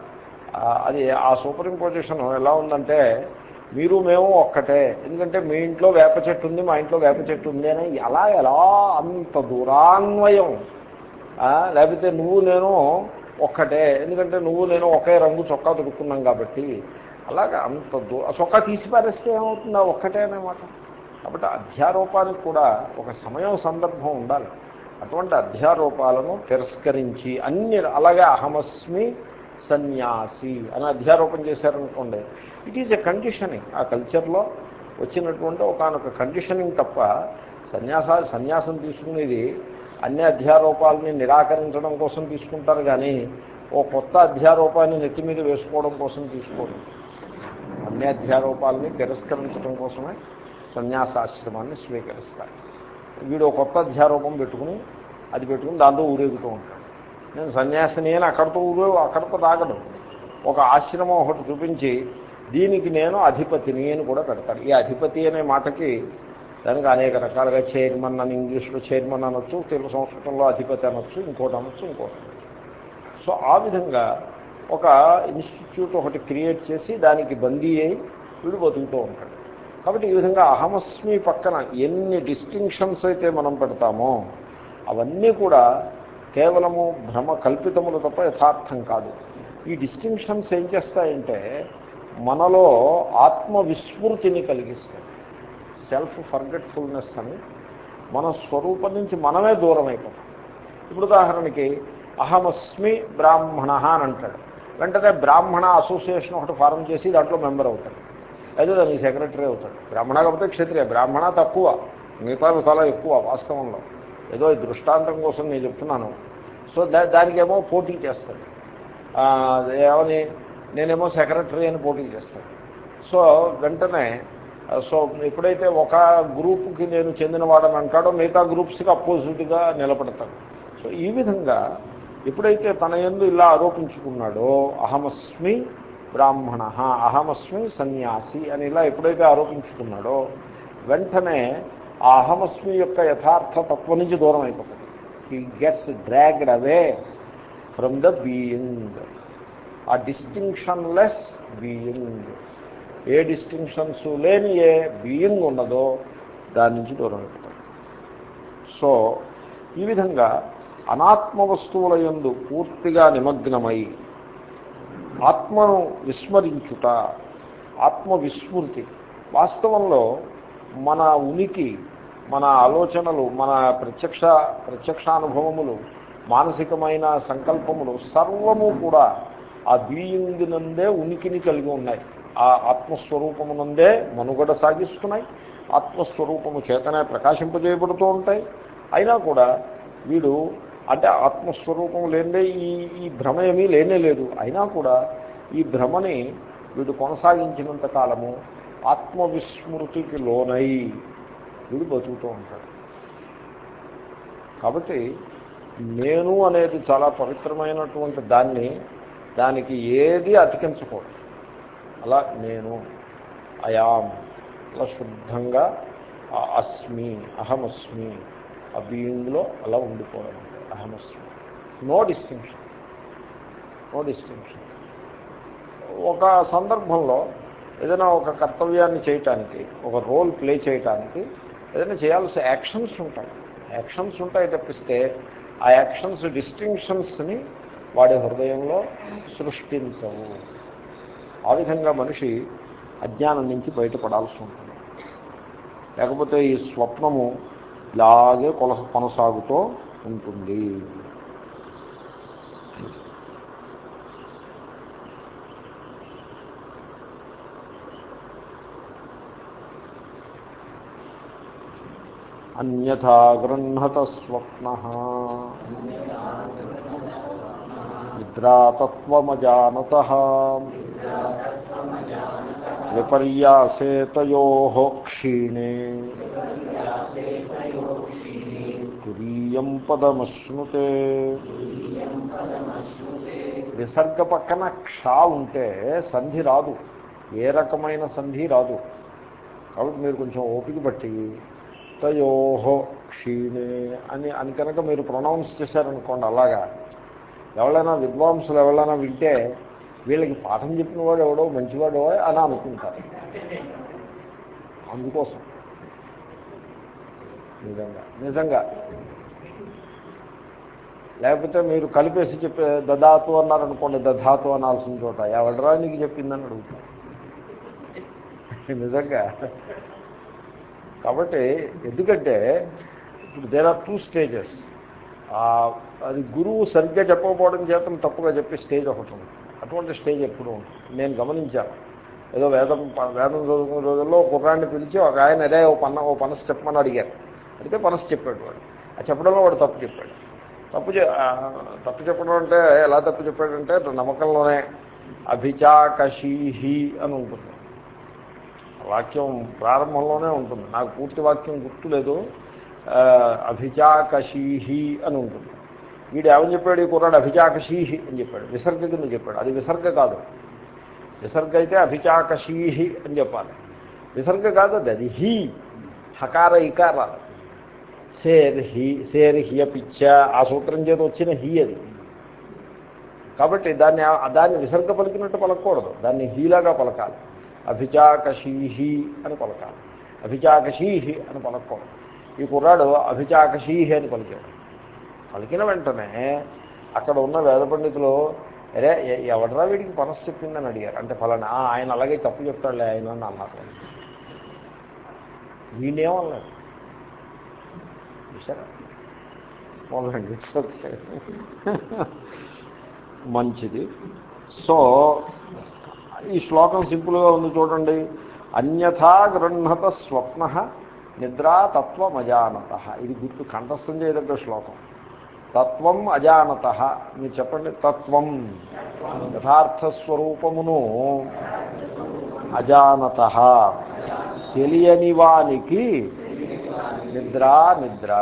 అది ఆ సూపర్ ఇంపోజిషన్ ఎలా ఉందంటే మీరు మేము ఒక్కటే. ఎందుకంటే మీ ఇంట్లో వేప చెట్టు ఉంది మా ఇంట్లో వేప చెట్టు ఉంది అని ఎలా ఎలా అంత దూరాన్వయం? లేకపోతే నువ్వు నేను ఒక్కటే. ఎందుకంటే నువ్వు నేను ఒకే రంగు చొక్కా దొరుకుతున్నాం కాబట్టి అలాగే అంత దూ చొక్కా తీసి పారేస్తే ఏమవుతుందా? ఒక్కటే అనమాట కాబట్టి అధ్యారోపానికి కూడా ఒక సమయం సందర్భం ఉండాలి. అటువంటి అధ్యారోపాలను తిరస్కరించి అన్ని అలాగే అహమస్మి సన్యాసి అని అధ్యారోపణ చేశారనుకోండి ఇట్ ఈజ్ ఎ కండిషనింగ్ ఆ కల్చర్లో వచ్చినటువంటి ఒకనొక కండిషనింగ్ తప్ప సన్యాస సన్యాసం తీసుకునేది అన్ని అధ్యారోపాలని నిరాకరించడం కోసం తీసుకుంటారు కానీ ఓ కొత్త అధ్యారోపాన్ని నెత్తి మీద వేసుకోవడం కోసం తీసుకోరు. అన్ని అధ్యారోపాలని తిరస్కరించడం కోసమే సన్యాసాశ్రమాన్ని స్వీకరిస్తారు. వీడు కొత్త అధ్యారోపం పెట్టుకుని అది పెట్టుకుని దాంతో ఊరేగుతూ ఉంటాడు. నేను సన్యాసిని అని అక్కడితో ఊరు అక్కడితో తాగడం ఒక ఆశ్రమం ఒకటి చూపించి దీనికి నేను అధిపతిని అని కూడా పెడతాడు. ఈ అధిపతి అనే మాటకి దానికి అనేక రకాలుగా చైర్మన్ అని ఇంగ్లీష్లో చైర్మన్ అనొచ్చు తెలుగు సంస్కృతంలో అధిపతి అనొచ్చు ఇంకోటి అనొచ్చు ఇంకోటి సో ఆ విధంగా ఒక ఇన్స్టిట్యూట్ ఒకటి క్రియేట్ చేసి దానికి బందీ అయి వీడు బతుకుతూ ఉంటాడు. కాబట్టి ఈ విధంగా అహమస్మి పక్కన ఎన్ని డిస్టింక్షన్స్ అయితే మనం పెడతామో అవన్నీ కూడా కేవలము భ్రమ కల్పితములు తప్ప యథార్థం కాదు. ఈ డిస్టింక్షన్స్ ఏం చేస్తాయంటే మనలో ఆత్మవిస్మృతిని కలిగిస్తాయి. సెల్ఫ్ ఫర్గెట్ఫుల్నెస్ అని మన స్వరూపం నుంచి మనమే దూరం అయిపోతాం ఇప్పుడు ఉదాహరణకి అహమస్మి బ్రాహ్మణ అని అంటాడు. వెంటనే బ్రాహ్మణ అసోసియేషన్ ఒకటి ఫారం చేసి దాంట్లో మెంబర్ అవుతాడు. అయితే దానికి సెక్రటరీ అవుతాడు. బ్రాహ్మణ కాకపోతే క్షత్రియ బ్రాహ్మణ తక్కువ మిగతా చాలా ఎక్కువ వాస్తవంలో. ఏదో ఈ దృష్టాంతం కోసం నేను చెప్తున్నాను. సో దా దానికేమో పోటీ చేస్తాడు. ఏమని నేనేమో సెక్రటరీ అని పోటీ చేస్తాను సో వెంటనే సో ఎప్పుడైతే ఒక గ్రూప్కి నేను చెందినవాడని అంటాడో మిగతా గ్రూప్స్కి అపోజిట్గా నిలబడతాడు. సో ఈ విధంగా ఎప్పుడైతే తన ఎందు ఇలా ఆరోపించుకున్నాడో అహమస్మి బ్రాహ్మణ అహమస్మి సన్యాసి అని ఇలా ఎప్పుడైతే ఆరోపించుకున్నాడో వెంటనే ఆ అహమస్మి యొక్క యథార్థ తత్వం నుంచి దూరం అయిపోతుంది. He gets dragged away from the being a distinctionless being A distinctions లేని ఏ బీయింగ్ ఉన్నదో దాని నుంచి దూరం అయిపోతుంది సో ఈ విధంగా అనాత్మ వస్తువుల యందు పూర్తిగా నిమగ్నమై ఆత్మను విస్మరించుట ఆత్మ విస్మృతి వాస్తవంలో మన ఉనికి మన ఆలోచనలు మన ప్రత్యక్ష ప్రత్యక్షానుభవములు మానసికమైన సంకల్పములు సర్వము కూడా ఆ బీయింగ్ నందే ఉనికిని కలిగి ఉన్నాయి. ఆ ఆత్మస్వరూపమునందే మనుగడ సాగిస్తున్నాయి. ఆత్మస్వరూపము చేతనే ప్రకాశింపజేయబడుతూ ఉంటాయి. అయినా కూడా వీడు అంటే ఆత్మస్వరూపం లేదే ఈ ఈ భ్రమ ఏమీ లేనే లేదు. అయినా కూడా ఈ భ్రమని వీడు కొనసాగించినంత కాలము ఆత్మవిస్మృతికి లోనై వీడు బతుకుతూ ఉంటాడు. కాబట్టి నేను అనేది చాలా పవిత్రమైనటువంటి దాన్ని దానికి ఏది అతికించకూడదు. అలా నేను అయాం అలా శుద్ధంగా అస్మి అహమస్మి ఆ బీయింగ్లో అలా ఉండిపోవడం అహమస్మి. No distinction. No distinction. ఒక సందర్భంలో ఏదైనా ఒక కర్తవ్యాన్ని చేయటానికి ఒక రోల్ ప్లే చేయటానికి ఏదైనా చేయాల్సిన యాక్షన్స్ ఉంటాయి. యాక్షన్స్ ఉంటాయి తప్పిస్తే ఆ యాక్షన్స్ డిస్టింక్షన్స్ని వాడి హృదయంలో సృష్టించవు. ఆ విధంగా మనిషి అజ్ఞానం నుంచి బయటపడాల్సి ఉంటుంది. లేకపోతే ఈ స్వప్నము ఇలాగే కొనసాగుతూ ఉంటుంది. అన్యథా గృహత స్వప్న నిద్రాతత్వమజానత. విపర్యాసేతయో క్షీణే. తురీయం పదమశ్నుతే. విసర్గ పక్కన క్షా ఉంటే సంధి రాదు. ఏ రకమైన సంధి రాదు. కాబట్టి మీరు కొంచెం ఓపిక పట్టి తయోహో క్షీణే అని అని కనుక మీరు ప్రొనౌన్స్ చేశారనుకోండి అలాగా. ఎవరైనా విద్వాంసులు ఎవరైనా వింటే వీళ్ళకి పాఠం చెప్పిన వాడు ఎవడో మంచివాడో అని అనుకుంటారు. అందుకోసం. నిజంగా నిజంగా. లేకపోతే మీరు కలిపేసి చెప్పే దదాతు అన్నారనుకోండి దధాతు అనాల్సిన చోట ఎవడరా నీకు చెప్పిందని అడుగుతారు. నిజంగా. కాబట్టి ఎందుకంటే ఇప్పుడు దేర్ ఆర్ టూ స్టేజెస్ అది గురువు సరిగ్గా చెప్పకపోవడం చేతను తప్పుగా చెప్పే స్టేజ్ ఒకటి ఉంది. అటువంటి స్టేజ్ ఎప్పుడు ఉంటుంది నేను గమనించాను. ఏదో వేదం వేదం చదువుకునే రోజుల్లో కుర్రాన్ని పిలిచి ఒక ఆయన అదే ఓ పన్న ఓ పనసు చెప్పమని అడిగారు. అడిగితే పనసు చెప్పాడు వాడు. ఆ చెప్పడంలో వాడు తప్పు చెప్పాడు. తప్పు తప్పు చెప్పడం అంటే ఎలా తప్పు చెప్పాడంటే నమ్మకంలోనే అభిచాకషీహి అని ఉంటుంది. వాక్యం ప్రారంభంలోనే ఉంటుంది. నాకు పూర్తి వాక్యం గుర్తులేదు అభిచాకషీహి అని ఉంటుంది. వీడు ఏమని చెప్పాడు ఈ కుర్రాడు? అభిచాకషీహి అని చెప్పాడు. విసర్గ కింద చెప్పాడు. అది విసర్గ కాదు. విసర్గ అయితే అభిచాకషీహి అని చెప్పాలి. విసర్గ కాదు అది. అది హీ. హకార ఇకార. సేర్ హీ సేర్ హియ పిచ్చ ఆ సూత్రం చేత వచ్చిన హీ అది. కాబట్టి దాన్ని దాన్ని విసర్గ పలికినట్టు పలకూడదు దాన్ని హీలాగా పలకాలి. అభిచాకషీహి అని పలకాలి. అభిచాకషీహి అని పలకం ఈ కుర్రాడు అభిచాకషీహి అని పలికాడు. పలికిన వెంటనే అక్కడ ఉన్న వేద పండితులు అరే ఎవడరా వీడికి పనసు చెప్పిందని అడిగారు? అంటే ఫలానా ఆయన అలాగే తప్పు చెప్తాడులే ఆయన అని అన్నారు. వీళ్ళేమన్నారు చూసారా మొదలండి. మంచిది. సో ఈ శ్లోకం సింపుల్గా ఉంది చూడండి. అన్యథా గృహత స్వప్న నిద్రా తత్వం అజానత ఇది గుర్తు కంఠస్థం చేయదగ్గ శ్లోకం. తత్వం అజానత. మీరు చెప్పండి తత్వం. యథార్థస్వరూపమును అజానత. తెలియని వానికి నిద్రా నిద్ర.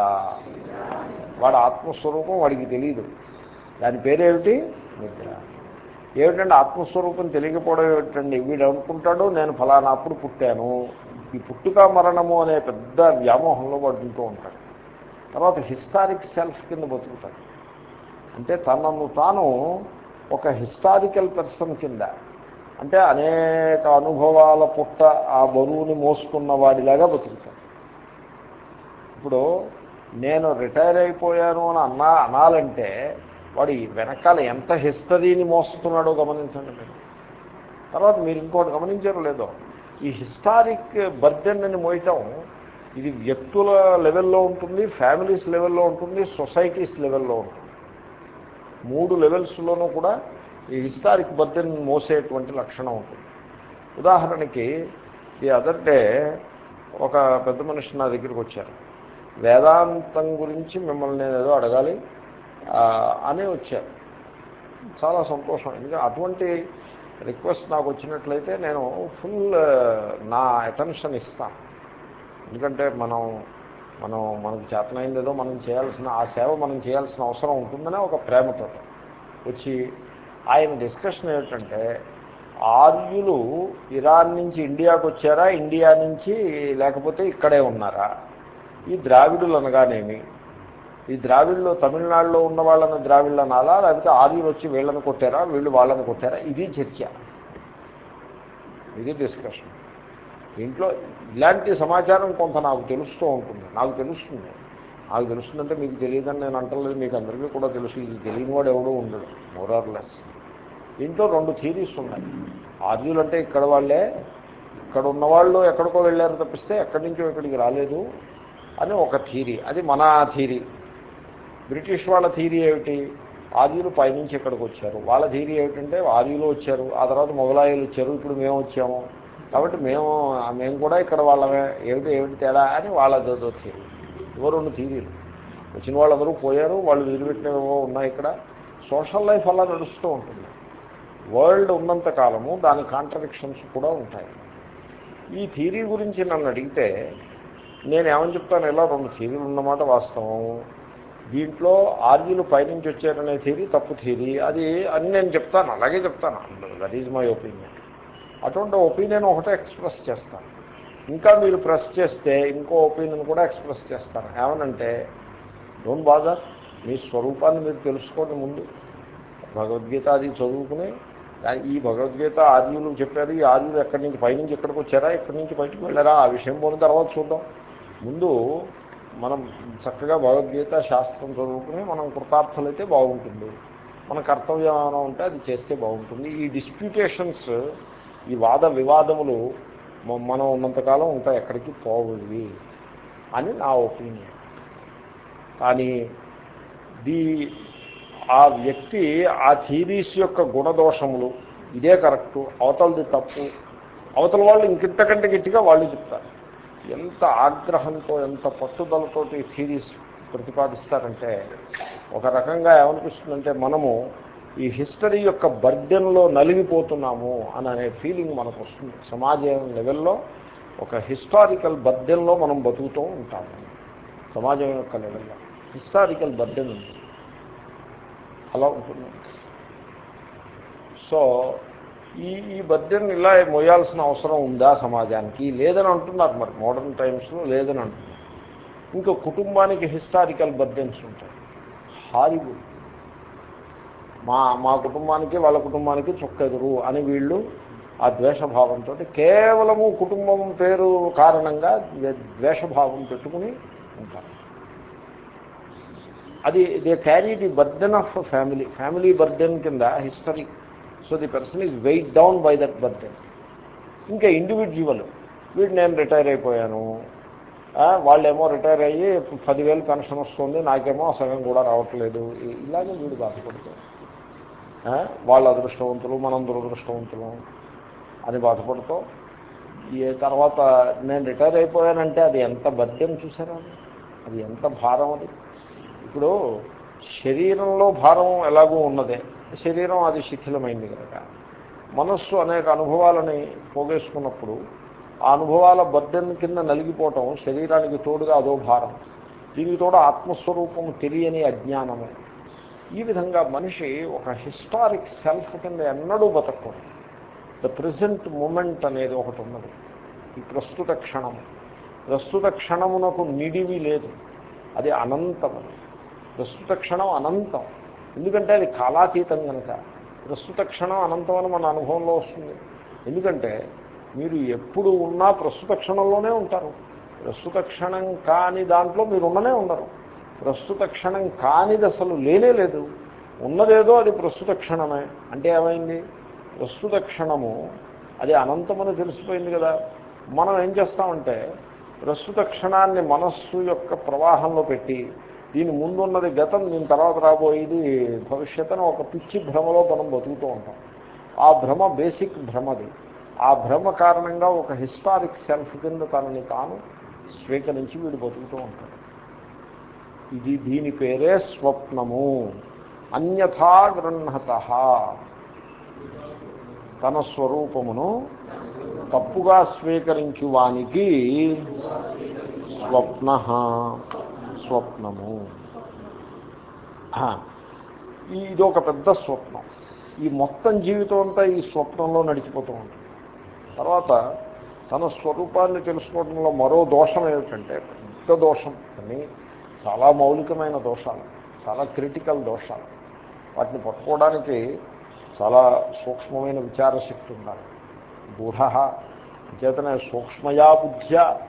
వాడు ఆత్మస్వరూపం వాడికి తెలియదు దాని పేరేమిటి? నిద్ర. ఏమిటంటే ఆత్మస్వరూపం తెలియకపోవడం ఏమిటండి? వీడు అనుకుంటాడు నేను ఫలానా అప్పుడు పుట్టాను. ఈ పుట్టుక మరణము అనే పెద్ద వ్యామోహంలో పడుతుంటూ ఉంటాడు. తర్వాత హిస్టారిక్ సెల్ఫ్ కింద బతుకుతాడు. అంటే తనను తాను ఒక హిస్టారికల్ పర్సన్ కింద అంటే అనేక అనుభవాల పుట్ట ఆ బరువుని మోసుకున్న వాడిలాగా బతుకుతాడు. ఇప్పుడు నేను రిటైర్ అయిపోయాను అని అన్నా అనాలంటే వాడు వెనకాల ఎంత హిస్టరీని మోస్తున్నాడో గమనించండి మీరు. తర్వాత మీరు ఇంకోటి గమనించారో లేదో ఈ హిస్టారిక్ బర్డెన్ అని మోయటం ఇది వ్యక్తుల లెవెల్లో ఉంటుంది ఫ్యామిలీస్ లెవెల్లో ఉంటుంది సొసైటీస్ లెవెల్లో ఉంటుంది. మూడు లెవెల్స్లోనూ కూడా ఈ హిస్టారిక్ బర్డెన్ మోసేటువంటి లక్షణం ఉంటుంది. ఉదాహరణకి ఈ అదర్ డే ఒక పెద్ద మనిషి నా దగ్గరికి వచ్చారు. వేదాంతం గురించి మిమ్మల్ని నేను ఏదో అడగాలి అని వచ్చారు. చాలా సంతోషం. ఎందుకంటే అటువంటి రిక్వెస్ట్ నాకు వచ్చినట్లయితే నేను ఫుల్ నా అటెన్షన్ ఇస్తాను ఎందుకంటే మనం మనం మనకు చేతనైంది ఏదో మనం చేయాల్సిన ఆ సేవ మనం చేయాల్సిన అవసరం ఉంటుందనే ఒక ప్రేమతో వచ్చి ఆయన డిస్కషన్ ఏమిటంటే ఆర్యులు ఇరాన్ నుంచి ఇండియాకు వచ్చారా ఇండియా నుంచి లేకపోతే ఇక్కడే ఉన్నారా? ఈ ద్రావిడులు అనగానేమి? ఈ ద్రావిడ్లో తమిళనాడులో ఉన్న వాళ్ళని ద్రావిళ్ళు అనాలా లేకపోతే ఆర్యులు వచ్చి వీళ్ళని కొట్టారా? వీళ్ళు వాళ్ళని కొట్టారా? ఇది చర్చ. ఇది డిస్కషన్ ఇంట్లో ఇలాంటి సమాచారం కొంత నాకు తెలుస్తూ ఉంటుంది. నాకు తెలుస్తుంది. నాకు తెలుస్తుందంటే మీకు తెలియదని నేను అంటలేదు. మీకు అందరికీ కూడా తెలుసు. ఇది తెలియని వాడు ఎవడో ఉండడు. మోరార్లెస్ దీంట్లో రెండు థీరీస్ ఉన్నాయి. ఆర్యులు అంటే ఇక్కడ వాళ్ళే. ఇక్కడ ఉన్నవాళ్ళు ఎక్కడికో వెళ్ళారు తప్పిస్తే ఎక్కడి నుంచో ఇక్కడికి రాలేదు అని ఒక థీరీ అది మన థీరీ బ్రిటిష్ వాళ్ళ థీరీ ఏమిటి? ఆర్యులు పైనుంచి ఇక్కడికి వచ్చారు. వాళ్ళ థీరీ ఏమిటంటే ఆర్యులు వచ్చారు ఆ తర్వాత మొగలాయులు వచ్చారు ఇప్పుడు మేము వచ్చాము. కాబట్టి మేము మేము కూడా ఇక్కడ వాళ్ళమే. ఏమిటి ఏమిటి తేడా అని వాళ్ళ థీరీ. ఇవో రెండు థీరీలు. వచ్చిన వాళ్ళందరూ పోయారు వాళ్ళు వదిలిపెట్టినవో ఉన్నాయి ఇక్కడ. సోషల్ లైఫ్ అలా నడుస్తూ ఉంటుంది. వరల్డ్ ఉన్నంత కాలము దాని కాంట్రడిక్షన్స్ కూడా ఉంటాయి. ఈ థీరీ గురించి నన్ను అడిగితే నేను ఏమని చెప్తాను? ఇలా రెండు థీరీలు ఉన్నమాట వాస్తవం దీంట్లో ఆర్యులు పైనుంచి వచ్చారనే థీరీ తప్పు థీరీ. అది అని నేను చెప్తాను అలాగే చెప్తాను. దట్ ఈజ్ మై ఒపీనియన్ అటువంటి ఒపీనియన్ ఒకటే ఎక్స్ప్రెస్ చేస్తాను. ఇంకా మీరు ప్రెస్ చేస్తే ఇంకో ఒపీనియన్ కూడా ఎక్స్ప్రెస్ చేస్తాను. ఏమనంటే డోంట్ బాదర్ మీ స్వరూపాన్ని మీరు తెలుసుకోండి ముందు. భగవద్గీత అది చదువుకుని ఈ భగవద్గీత ఆర్యులు చెప్పారు ఈ ఆర్యులు ఎక్కడి నుంచి పైనుంచి ఎక్కడికి వచ్చారా ఎక్కడి నుంచి బయటకు వెళ్ళారా ఆ విషయం పోయిన తర్వాత చూద్దాం. ముందు మనం చక్కగా భగవద్గీత శాస్త్రం చదువుకుని మనం కృతార్థులైతే బాగుంటుంది. మన కర్తవ్యం ఏమైనా ఉంటే అది చేస్తే బాగుంటుంది. ఈ డిస్ప్యూటేషన్స్ ఈ వాద వివాదములు మనం ఉన్నంతకాలం ఉంటాయి ఎక్కడికి పోవువి అని నా ఒపీనియన్. కానీ దీ ఆ వ్యక్తి ఆ థీరీస్ యొక్క గుణదోషములు ఇదే కరెక్టు అవతలది తప్పు. అవతల వాళ్ళు ఇంకింతకంటే గట్టిగా వాళ్ళు చెప్తారు. ఎంత ఆగ్రహంతో ఎంత పట్టుదలతో థీరీస్ ప్రతిపాదిస్తారంటే ఒక రకంగా ఏమనిపిస్తుందంటే మనము ఈ హిస్టరీ యొక్క బర్డెన్లో నలిగిపోతున్నాము అని అనే ఫీలింగ్ మనకు వస్తుంది సమాజం లెవెల్లో ఒక హిస్టారికల్ బర్డెన్లో మనం బతుకుతూ ఉంటాము. సమాజం యొక్క లెవెల్లో హిస్టారికల్ బర్డెన్ ఉంది. అలా ఉంటుంది. సో ఈ ఈ బర్డెన్ ఇలా మోయాల్సిన అవసరం ఉందా సమాజానికి? లేదని అంటున్నారు మరి. మోడర్న్ టైమ్స్లో లేదని అంటున్నారు. ఇంకా కుటుంబానికి హిస్టారికల్ బర్డెన్స్ ఉంటాయి. హారిబుల్ మా మా కుటుంబానికి వాళ్ళ కుటుంబానికి చుక్కెదురు అని వీళ్ళు ఆ ద్వేషభావంతో కేవలము కుటుంబం పేరు కారణంగా ద్వేషభావం పెట్టుకుని ఉంటారు. అది they carry the burden of family family burden కింద history so the person is weight down by that birthday ఇంకా ఇండివిజువల్ వీడు నేను రిటైర్ అయిపోయాను. వాళ్ళేమో రిటైర్ అయ్యి పదివేలు పెన్షన్ వస్తుంది నాకేమో సగం కూడా రావట్లేదు. ఇలాగే వీడు బాధపడుతుంది వాళ్ళ అదృష్టవంతులు మనం దురదృష్టవంతులు అని బాధపడుతూ ఏ తర్వాత నేను రిటైర్ అయిపోయానంటే అది ఎంత బర్త్యం చూసారా? అది ఎంత భారం అది? ఇప్పుడు శరీరంలో భారం ఎలాగూ ఉన్నదే. శరీరం అది శిథిలమైంది కనుక. మనస్సు అనేక అనుభవాలని పోగేసుకున్నప్పుడు ఆ అనుభవాల బర్డెన్ కింద నలిగిపోవటం శరీరానికి తోడుగా అదో భారం. దీనికి తోడు ఆత్మస్వరూపం తెలియని అజ్ఞానమే. ఈ విధంగా మనిషి ఒక హిస్టారిక్ సెల్ఫ్ కింద ఎన్నడూ బతకూడదు ద ప్రజెంట్ మూమెంట్ అనేది ఒకటి ఉన్నది. ఈ ప్రస్తుత క్షణము ప్రస్తుత క్షణమునకు నిడివి లేదు. అది అనంతం ప్రస్తుత క్షణం అనంతం. ఎందుకంటే అది కాలాతీతం కనుక ప్రస్తుత క్షణం అనంతం అని మన అనుభవంలో వస్తుంది. ఎందుకంటే మీరు ఎప్పుడు ఉన్నా ప్రస్తుత క్షణంలోనే ఉంటారు. ప్రస్తుత క్షణం కాని దాంట్లో మీరు ఉండనే ఉండరు. ప్రస్తుత క్షణం కానిది అసలు లేనే లేదు. ఉన్నదేదో అది ప్రస్తుత క్షణమే. అంటే ఏమైంది? ప్రస్తుత క్షణము అది అనంతమని తెలిసిపోయింది కదా. మనం ఏం చేస్తామంటే ప్రస్తుత క్షణాన్ని మనస్సు యొక్క ప్రవాహంలో పెట్టి దీని ముందున్నది గతం దీని తర్వాత రాబోయేది భవిష్యత్తును ఒక పిచ్చి భ్రమలో మనం బతుకుతూ ఉంటాం. ఆ భ్రమ బేసిక్ భ్రమది. ఆ భ్రమ కారణంగా ఒక హిస్టారిక్ సెల్ఫ్ కింద తనని తాను స్వీకరించి వీడు బతుకుతూ ఉంటాడు. ఇది దీని పేరే స్వప్నము. అన్యథా గృహత తన స్వరూపమును తప్పుగా స్వీకరించువానికి స్వప్న. స్వప్నము. ఇది ఒక పెద్ద స్వప్నం. ఈ మొత్తం జీవితం అంతా ఈ స్వప్నంలో నడిచిపోతూ ఉంటుంది. తర్వాత తన స్వరూపాన్ని తెలుసుకోవడంలో మరో దోషం ఏమిటంటే పెద్ద దోషం అని చాలా మౌలికమైన దోషాలు చాలా క్రిటికల్ దోషాలు. వాటిని పట్టుకోవడానికి చాలా సూక్ష్మమైన విచారశక్తి ఉండాలి. గూఢ చేతనే సూక్ష్మయా బుద్ధ్యా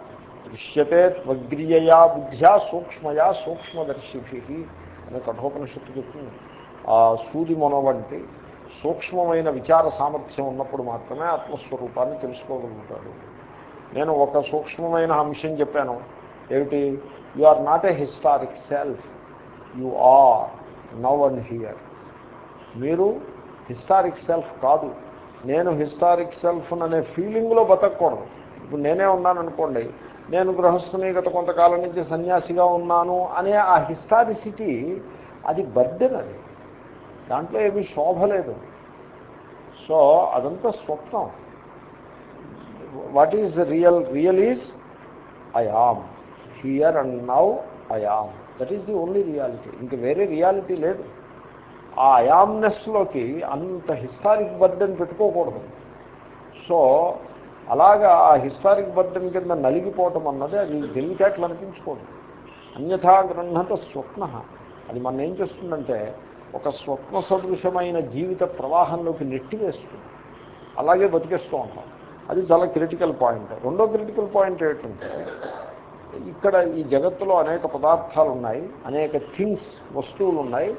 దృశ్యతే త్వగ్రియయా బుద్ధ్యా సూక్ష్మయా సూక్ష్మదర్శిభి అని కఠోపనిషత్తు చెప్తుంది. ఆ సూది మొన వంటి సూక్ష్మమైన విచార సామర్థ్యం ఉన్నప్పుడు మాత్రమే ఆత్మస్వరూపాన్ని తెలుసుకోగలుగుతాడు. నేను ఒక సూక్ష్మమైన అంశం చెప్పాను. ఏమిటి? You are not a historic self. You are now and here. మీరు హిస్టారిక్ సెల్ఫ్ కాదు. నేను హిస్టారిక్ సెల్ఫ్ అనే ఫీలింగ్లో బతకూడదు ఇప్పుడు నేనే ఉన్నాను అనుకోండి నేను గృహస్థుని గత కొంతకాలం నుంచి సన్యాసిగా ఉన్నాను అనే ఆ హిస్టారిసిటీ అది బర్డెన్ అది. దాంట్లో ఏమీ శోభ లేదు. సో అదంతా స్వప్నం. What is real real is I am. Here and now I am. That is the only reality. ఇంక వేరే రియాలిటీ లేదు. ఆ అయామ్నెస్లోకి అంత హిస్టారిక్ బర్డెన్ పెట్టుకోకూడదు. సో అలాగా ఆ హిస్టారిక్ బర్డన్ కింద నలిగిపోవటం అన్నది అది తెలివితేటలు అనిపించుకోదు. అన్యథా గ్రంథంత స్వప్న. అది మన ఏం చేస్తుందంటే ఒక స్వప్న సదృశమైన జీవిత ప్రవాహంలోకి నెట్టివేస్తుంది. అలాగే బతికేస్తూ ఉంటాం. అది చాలా క్రిటికల్ పాయింట్. రెండో క్రిటికల్ పాయింట్ ఏంటంటే ఇక్కడ ఈ జగత్తులో అనేక పదార్థాలు ఉన్నాయి అనేక థింగ్స్ వస్తువులు ఉన్నాయి.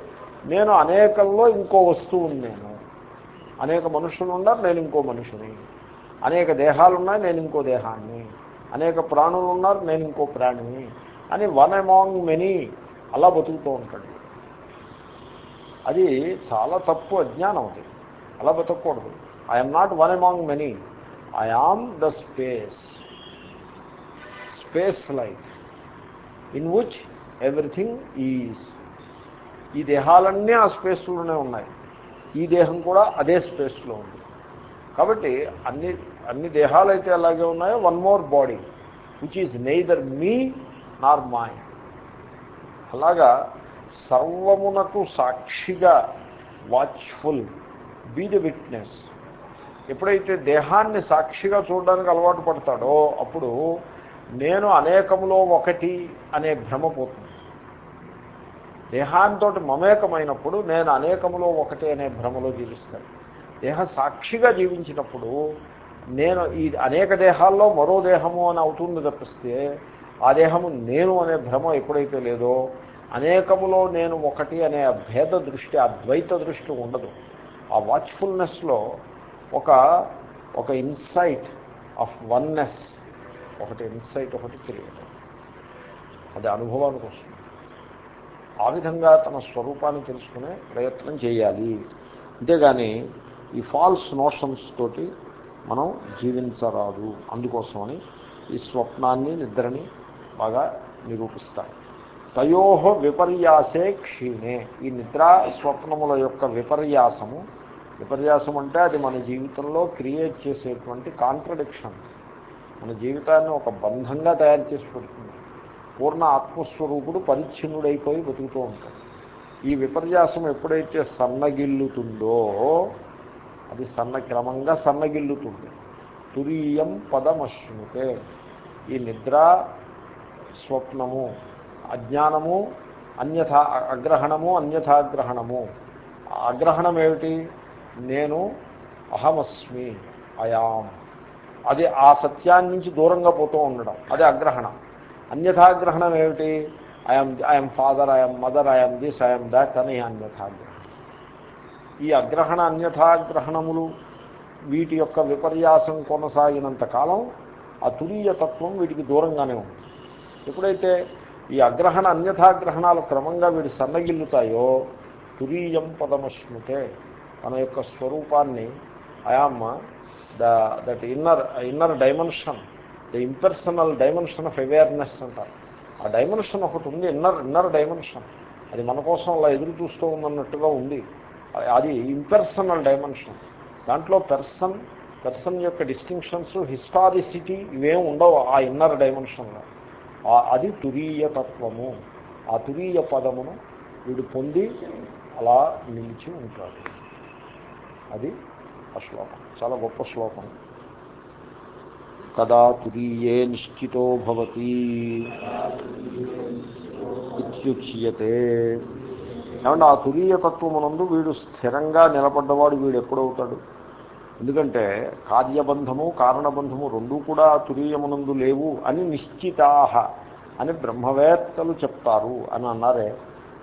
నేను అనేకంలో ఇంకో వస్తువుని నేను. అనేక మనుషులు ఉన్నారు నేను ఇంకో మనుషుని. అనేక దేహాలు ఉన్నాయి నేను ఇంకో దేహాన్ని. అనేక ప్రాణులు ఉన్నారు నేను ఇంకో ప్రాణిని. అని వన్ అమాంగ్ మెనీ అలా బతుకుతూ ఉంటాడు. అది చాలా తప్పు అజ్ఞానం అది. అలా బతకూడదు. I'm not one among many I am the space space life in which everything is ఈ దేహాలన్నీ ఆ స్పేస్లోనే ఉన్నాయి. ఈ దేహం కూడా అదే స్పేస్లో ఉంది. కాబట్టి అన్ని అన్ని దేహాలు అయితే అలాగే ఉన్నాయో one more body which is neither me nor my అలాగా సర్వమునకు సాక్షిగా వాచ్ఫుల్ బీ ది విట్నెస్ ఎప్పుడైతే దేహాన్ని సాక్షిగా చూడడానికి అలవాటు పడతాడో అప్పుడు నేను అనేకములో ఒకటి అనే భ్రమ పోతుంది. దేహాంతో మమేకమైనప్పుడు నేను అనేకములో ఒకటి అనే భ్రమలో జీవిస్తాను. దేహ సాక్షిగా జీవించినప్పుడు నేను ఈ అనేక దేహాల్లో మరో దేహము అని అవుతుంది తప్పిస్తే ఆ దేహము నేను అనే భ్రమ ఎప్పుడైతే లేదో అనేకములో నేను ఒకటి అనే భేద దృష్టి అద్వైత దృష్టి ఉండదు. ఆ వాచ్ఫుల్నెస్లో ఒక ఒక ఇన్సైట్ ఆఫ్ వన్నెస్ ఒకటి ఇన్సైట్ ఒకటి తెలియదు అది అనుభవానికి వస్తుంది. ఆ విధంగా తన స్వరూపాన్ని తెలుసుకునే ప్రయత్నం చేయాలి. అంతేగాని ఈ ఫాల్స్ నోషన్స్ తోటి మనం జీవించరాదు. అందుకోసమని ఈ స్వప్నాన్ని నిద్రని బాగా నిరూపిస్తాయి. తయోహ విపర్యాసే క్షీణే. ఈ నిద్ర స్వప్నముల యొక్క విపర్యాసము. విపర్యాసం అంటే అది మన జీవితంలో క్రియేట్ చేసేటువంటి కాంట్రడిక్షన్. మన జీవితాన్ని ఒక బంధంగా తయారు చేసి పెడుతుంది. పూర్ణ ఆత్మస్వరూపుడు పరిచ్ఛిన్నుడైపోయి బతుకుతూ ఉంటాడు. ఈ విపర్యాసం ఎప్పుడైతే సన్నగిల్లుతుందో అది సన్న క్రమంగా సన్నగిల్లుతుంది. తురీయం పదమశ్నుతే. ఈ నిద్ర స్వప్నము అజ్ఞానము అన్యథా అగ్రహణము అన్యథాగ్రహణము. అగ్రహణం ఏమిటి నేను అహమస్మి అయాం. అది ఆ సత్యాన్ని నుంచి దూరంగా పోతూ ఉండడం. అదే అగ్రహణం. అన్యథాగ్రహణం ఏమిటి I'm I'm father I'm mother I'm this I'm that అని అన్యథాగ్రహణం. ఈ అగ్రహణ అన్యథాగ్రహణములు వీటి యొక్క విపర్యాసం కొనసాగినంత కాలం ఆ తురీయతత్వం వీటికి దూరంగానే ఉంది ఎప్పుడైతే ఈ అగ్రహణ అన్యథాగ్రహణాలు క్రమంగా వీడి సన్నగిల్లుతాయో తురీయం పదమశ్నుతే తన యొక్క స్వరూపాన్ని I am the that inner inner dimension the impersonal dimension of awareness అంటారు. ఆ డైమెన్షన్ ఒకటి ఉంది ఇన్నర్ ఇన్నర్ డైమెన్షన్. అది మన కోసం అలా ఎదురు చూస్తూ ఉందన్నట్టుగా ఉంది. అది ఇంపర్సనల్ డైమెన్షన్ దాంట్లో పెర్సన్ పెర్సన్ యొక్క డిస్టింక్షన్స్ హిస్టారిసిటీ ఇవేం ఉండవు ఆ ఇన్నర్ డైమెన్షన్లో అది తురీయ తత్వము. ఆ తురీయ పదమును వీడు పొంది అలా నిలిచి ఉంటాడు. అది ఆ శ్లోకం. చాలా గొప్ప శ్లోకం. కదా తురీయే నిశ్చితో భవతి. ఇత్యుచ్యతే. ఏమంటే ఆ తురీయ తత్వమునందు వీడు స్థిరంగా నిలబడ్డవాడు వీడు ఎప్పుడవుతాడు? ఎందుకంటే కార్యబంధము కారణబంధము రెండూ కూడా తురీయమునందు లేవు అని నిశ్చితాహ అని బ్రహ్మవేత్తలు చెప్తారు అని అన్నారే.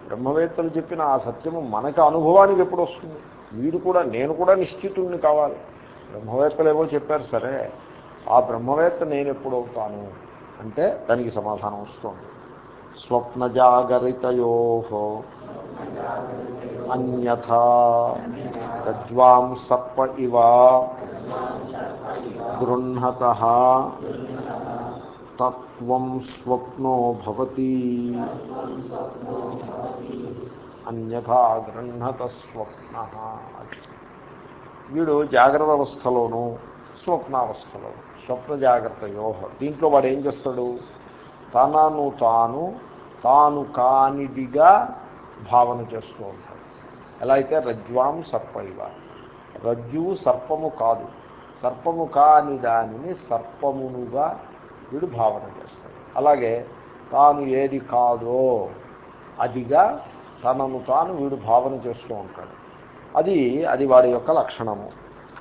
బ్రహ్మవేత్తలు చెప్పిన ఆ సత్యము మనకి అనుభవానికి ఎప్పుడు వస్తుంది వీడు కూడా నేను కూడా నిశ్చితుడిని కావాలి. బ్రహ్మవేత్తలు ఏవో చెప్పారు సరే ఆ బ్రహ్మవేత్త నేను ఎప్పుడవుతాను? అంటే దానికి సమాధానం వస్తుంది. స్వప్న జాగరితయోహో అన్యథా తద్వాం సర్ప ఇవ గృహత తత్వం స్వప్నో భవతి అన్యథా గృహత స్వప్న వీడు జాగ్రత్త అవస్థలోను స్వప్నావస్థలో స్వప్న జాగ్రత్త యోహ దీంట్లో వాడు ఏం చేస్తాడు? తనను తాను తాను కానిదిగా భావన చేస్తూ ఉంటాడు ఎలా అయితే రజ్వాం సర్పైవ రజ్జువు సర్పము కాదు. సర్పము కాని దానిని సర్పమునుగా వీడు భావన చేస్తాడు. అలాగే తాను ఏది కాదో అదిగా తనను తాను వీడు భావన చేస్తూ ఉంటాడు. అది అది వాడి యొక్క లక్షణము.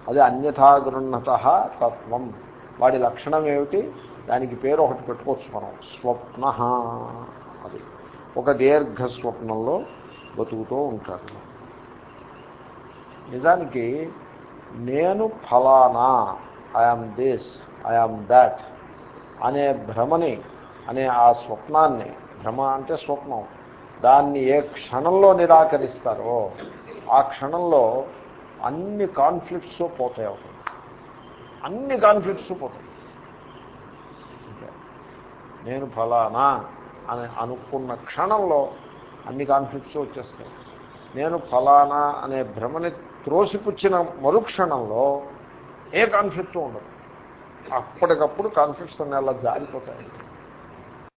అది అన్యథాగృహత తత్వం. వాడి లక్షణం ఏమిటి? దానికి పేరు ఒకటి పెట్టుకోవచ్చు మనం. స్వప్న. ఒక దీర్ఘ స్వప్నంలో బతుకుతూ ఉంటారు. నిజానికి నేను ఫలానా ఐఆమ్ దిస్ ఐఆమ్ దాట్ అనే భ్రమని అనే ఆ స్వప్నాన్ని భ్రమ అంటే స్వప్నం దాన్ని ఏ క్షణంలో నిరాకరిస్తారో ఆ క్షణంలో అన్ని కాన్ఫ్లిక్ట్స్ పోతాయి అవుతుంది అన్ని కాన్ఫ్లిక్ట్స్ పోతాయి. నేను ఫలానా అని అనుకున్న క్షణంలో అన్ని కాన్ఫ్లిక్ట్స్ వచ్చేస్తాయి. నేను ఫలానా అనే భ్రమని త్రోసిపుచ్చిన మరుక్షణంలో ఏ కాన్ఫ్లిక్ట్ ఉండదు. అప్పటికప్పుడు కాన్ఫ్లిక్ట్స్ అన్నీ అలా జారిపోతాయి.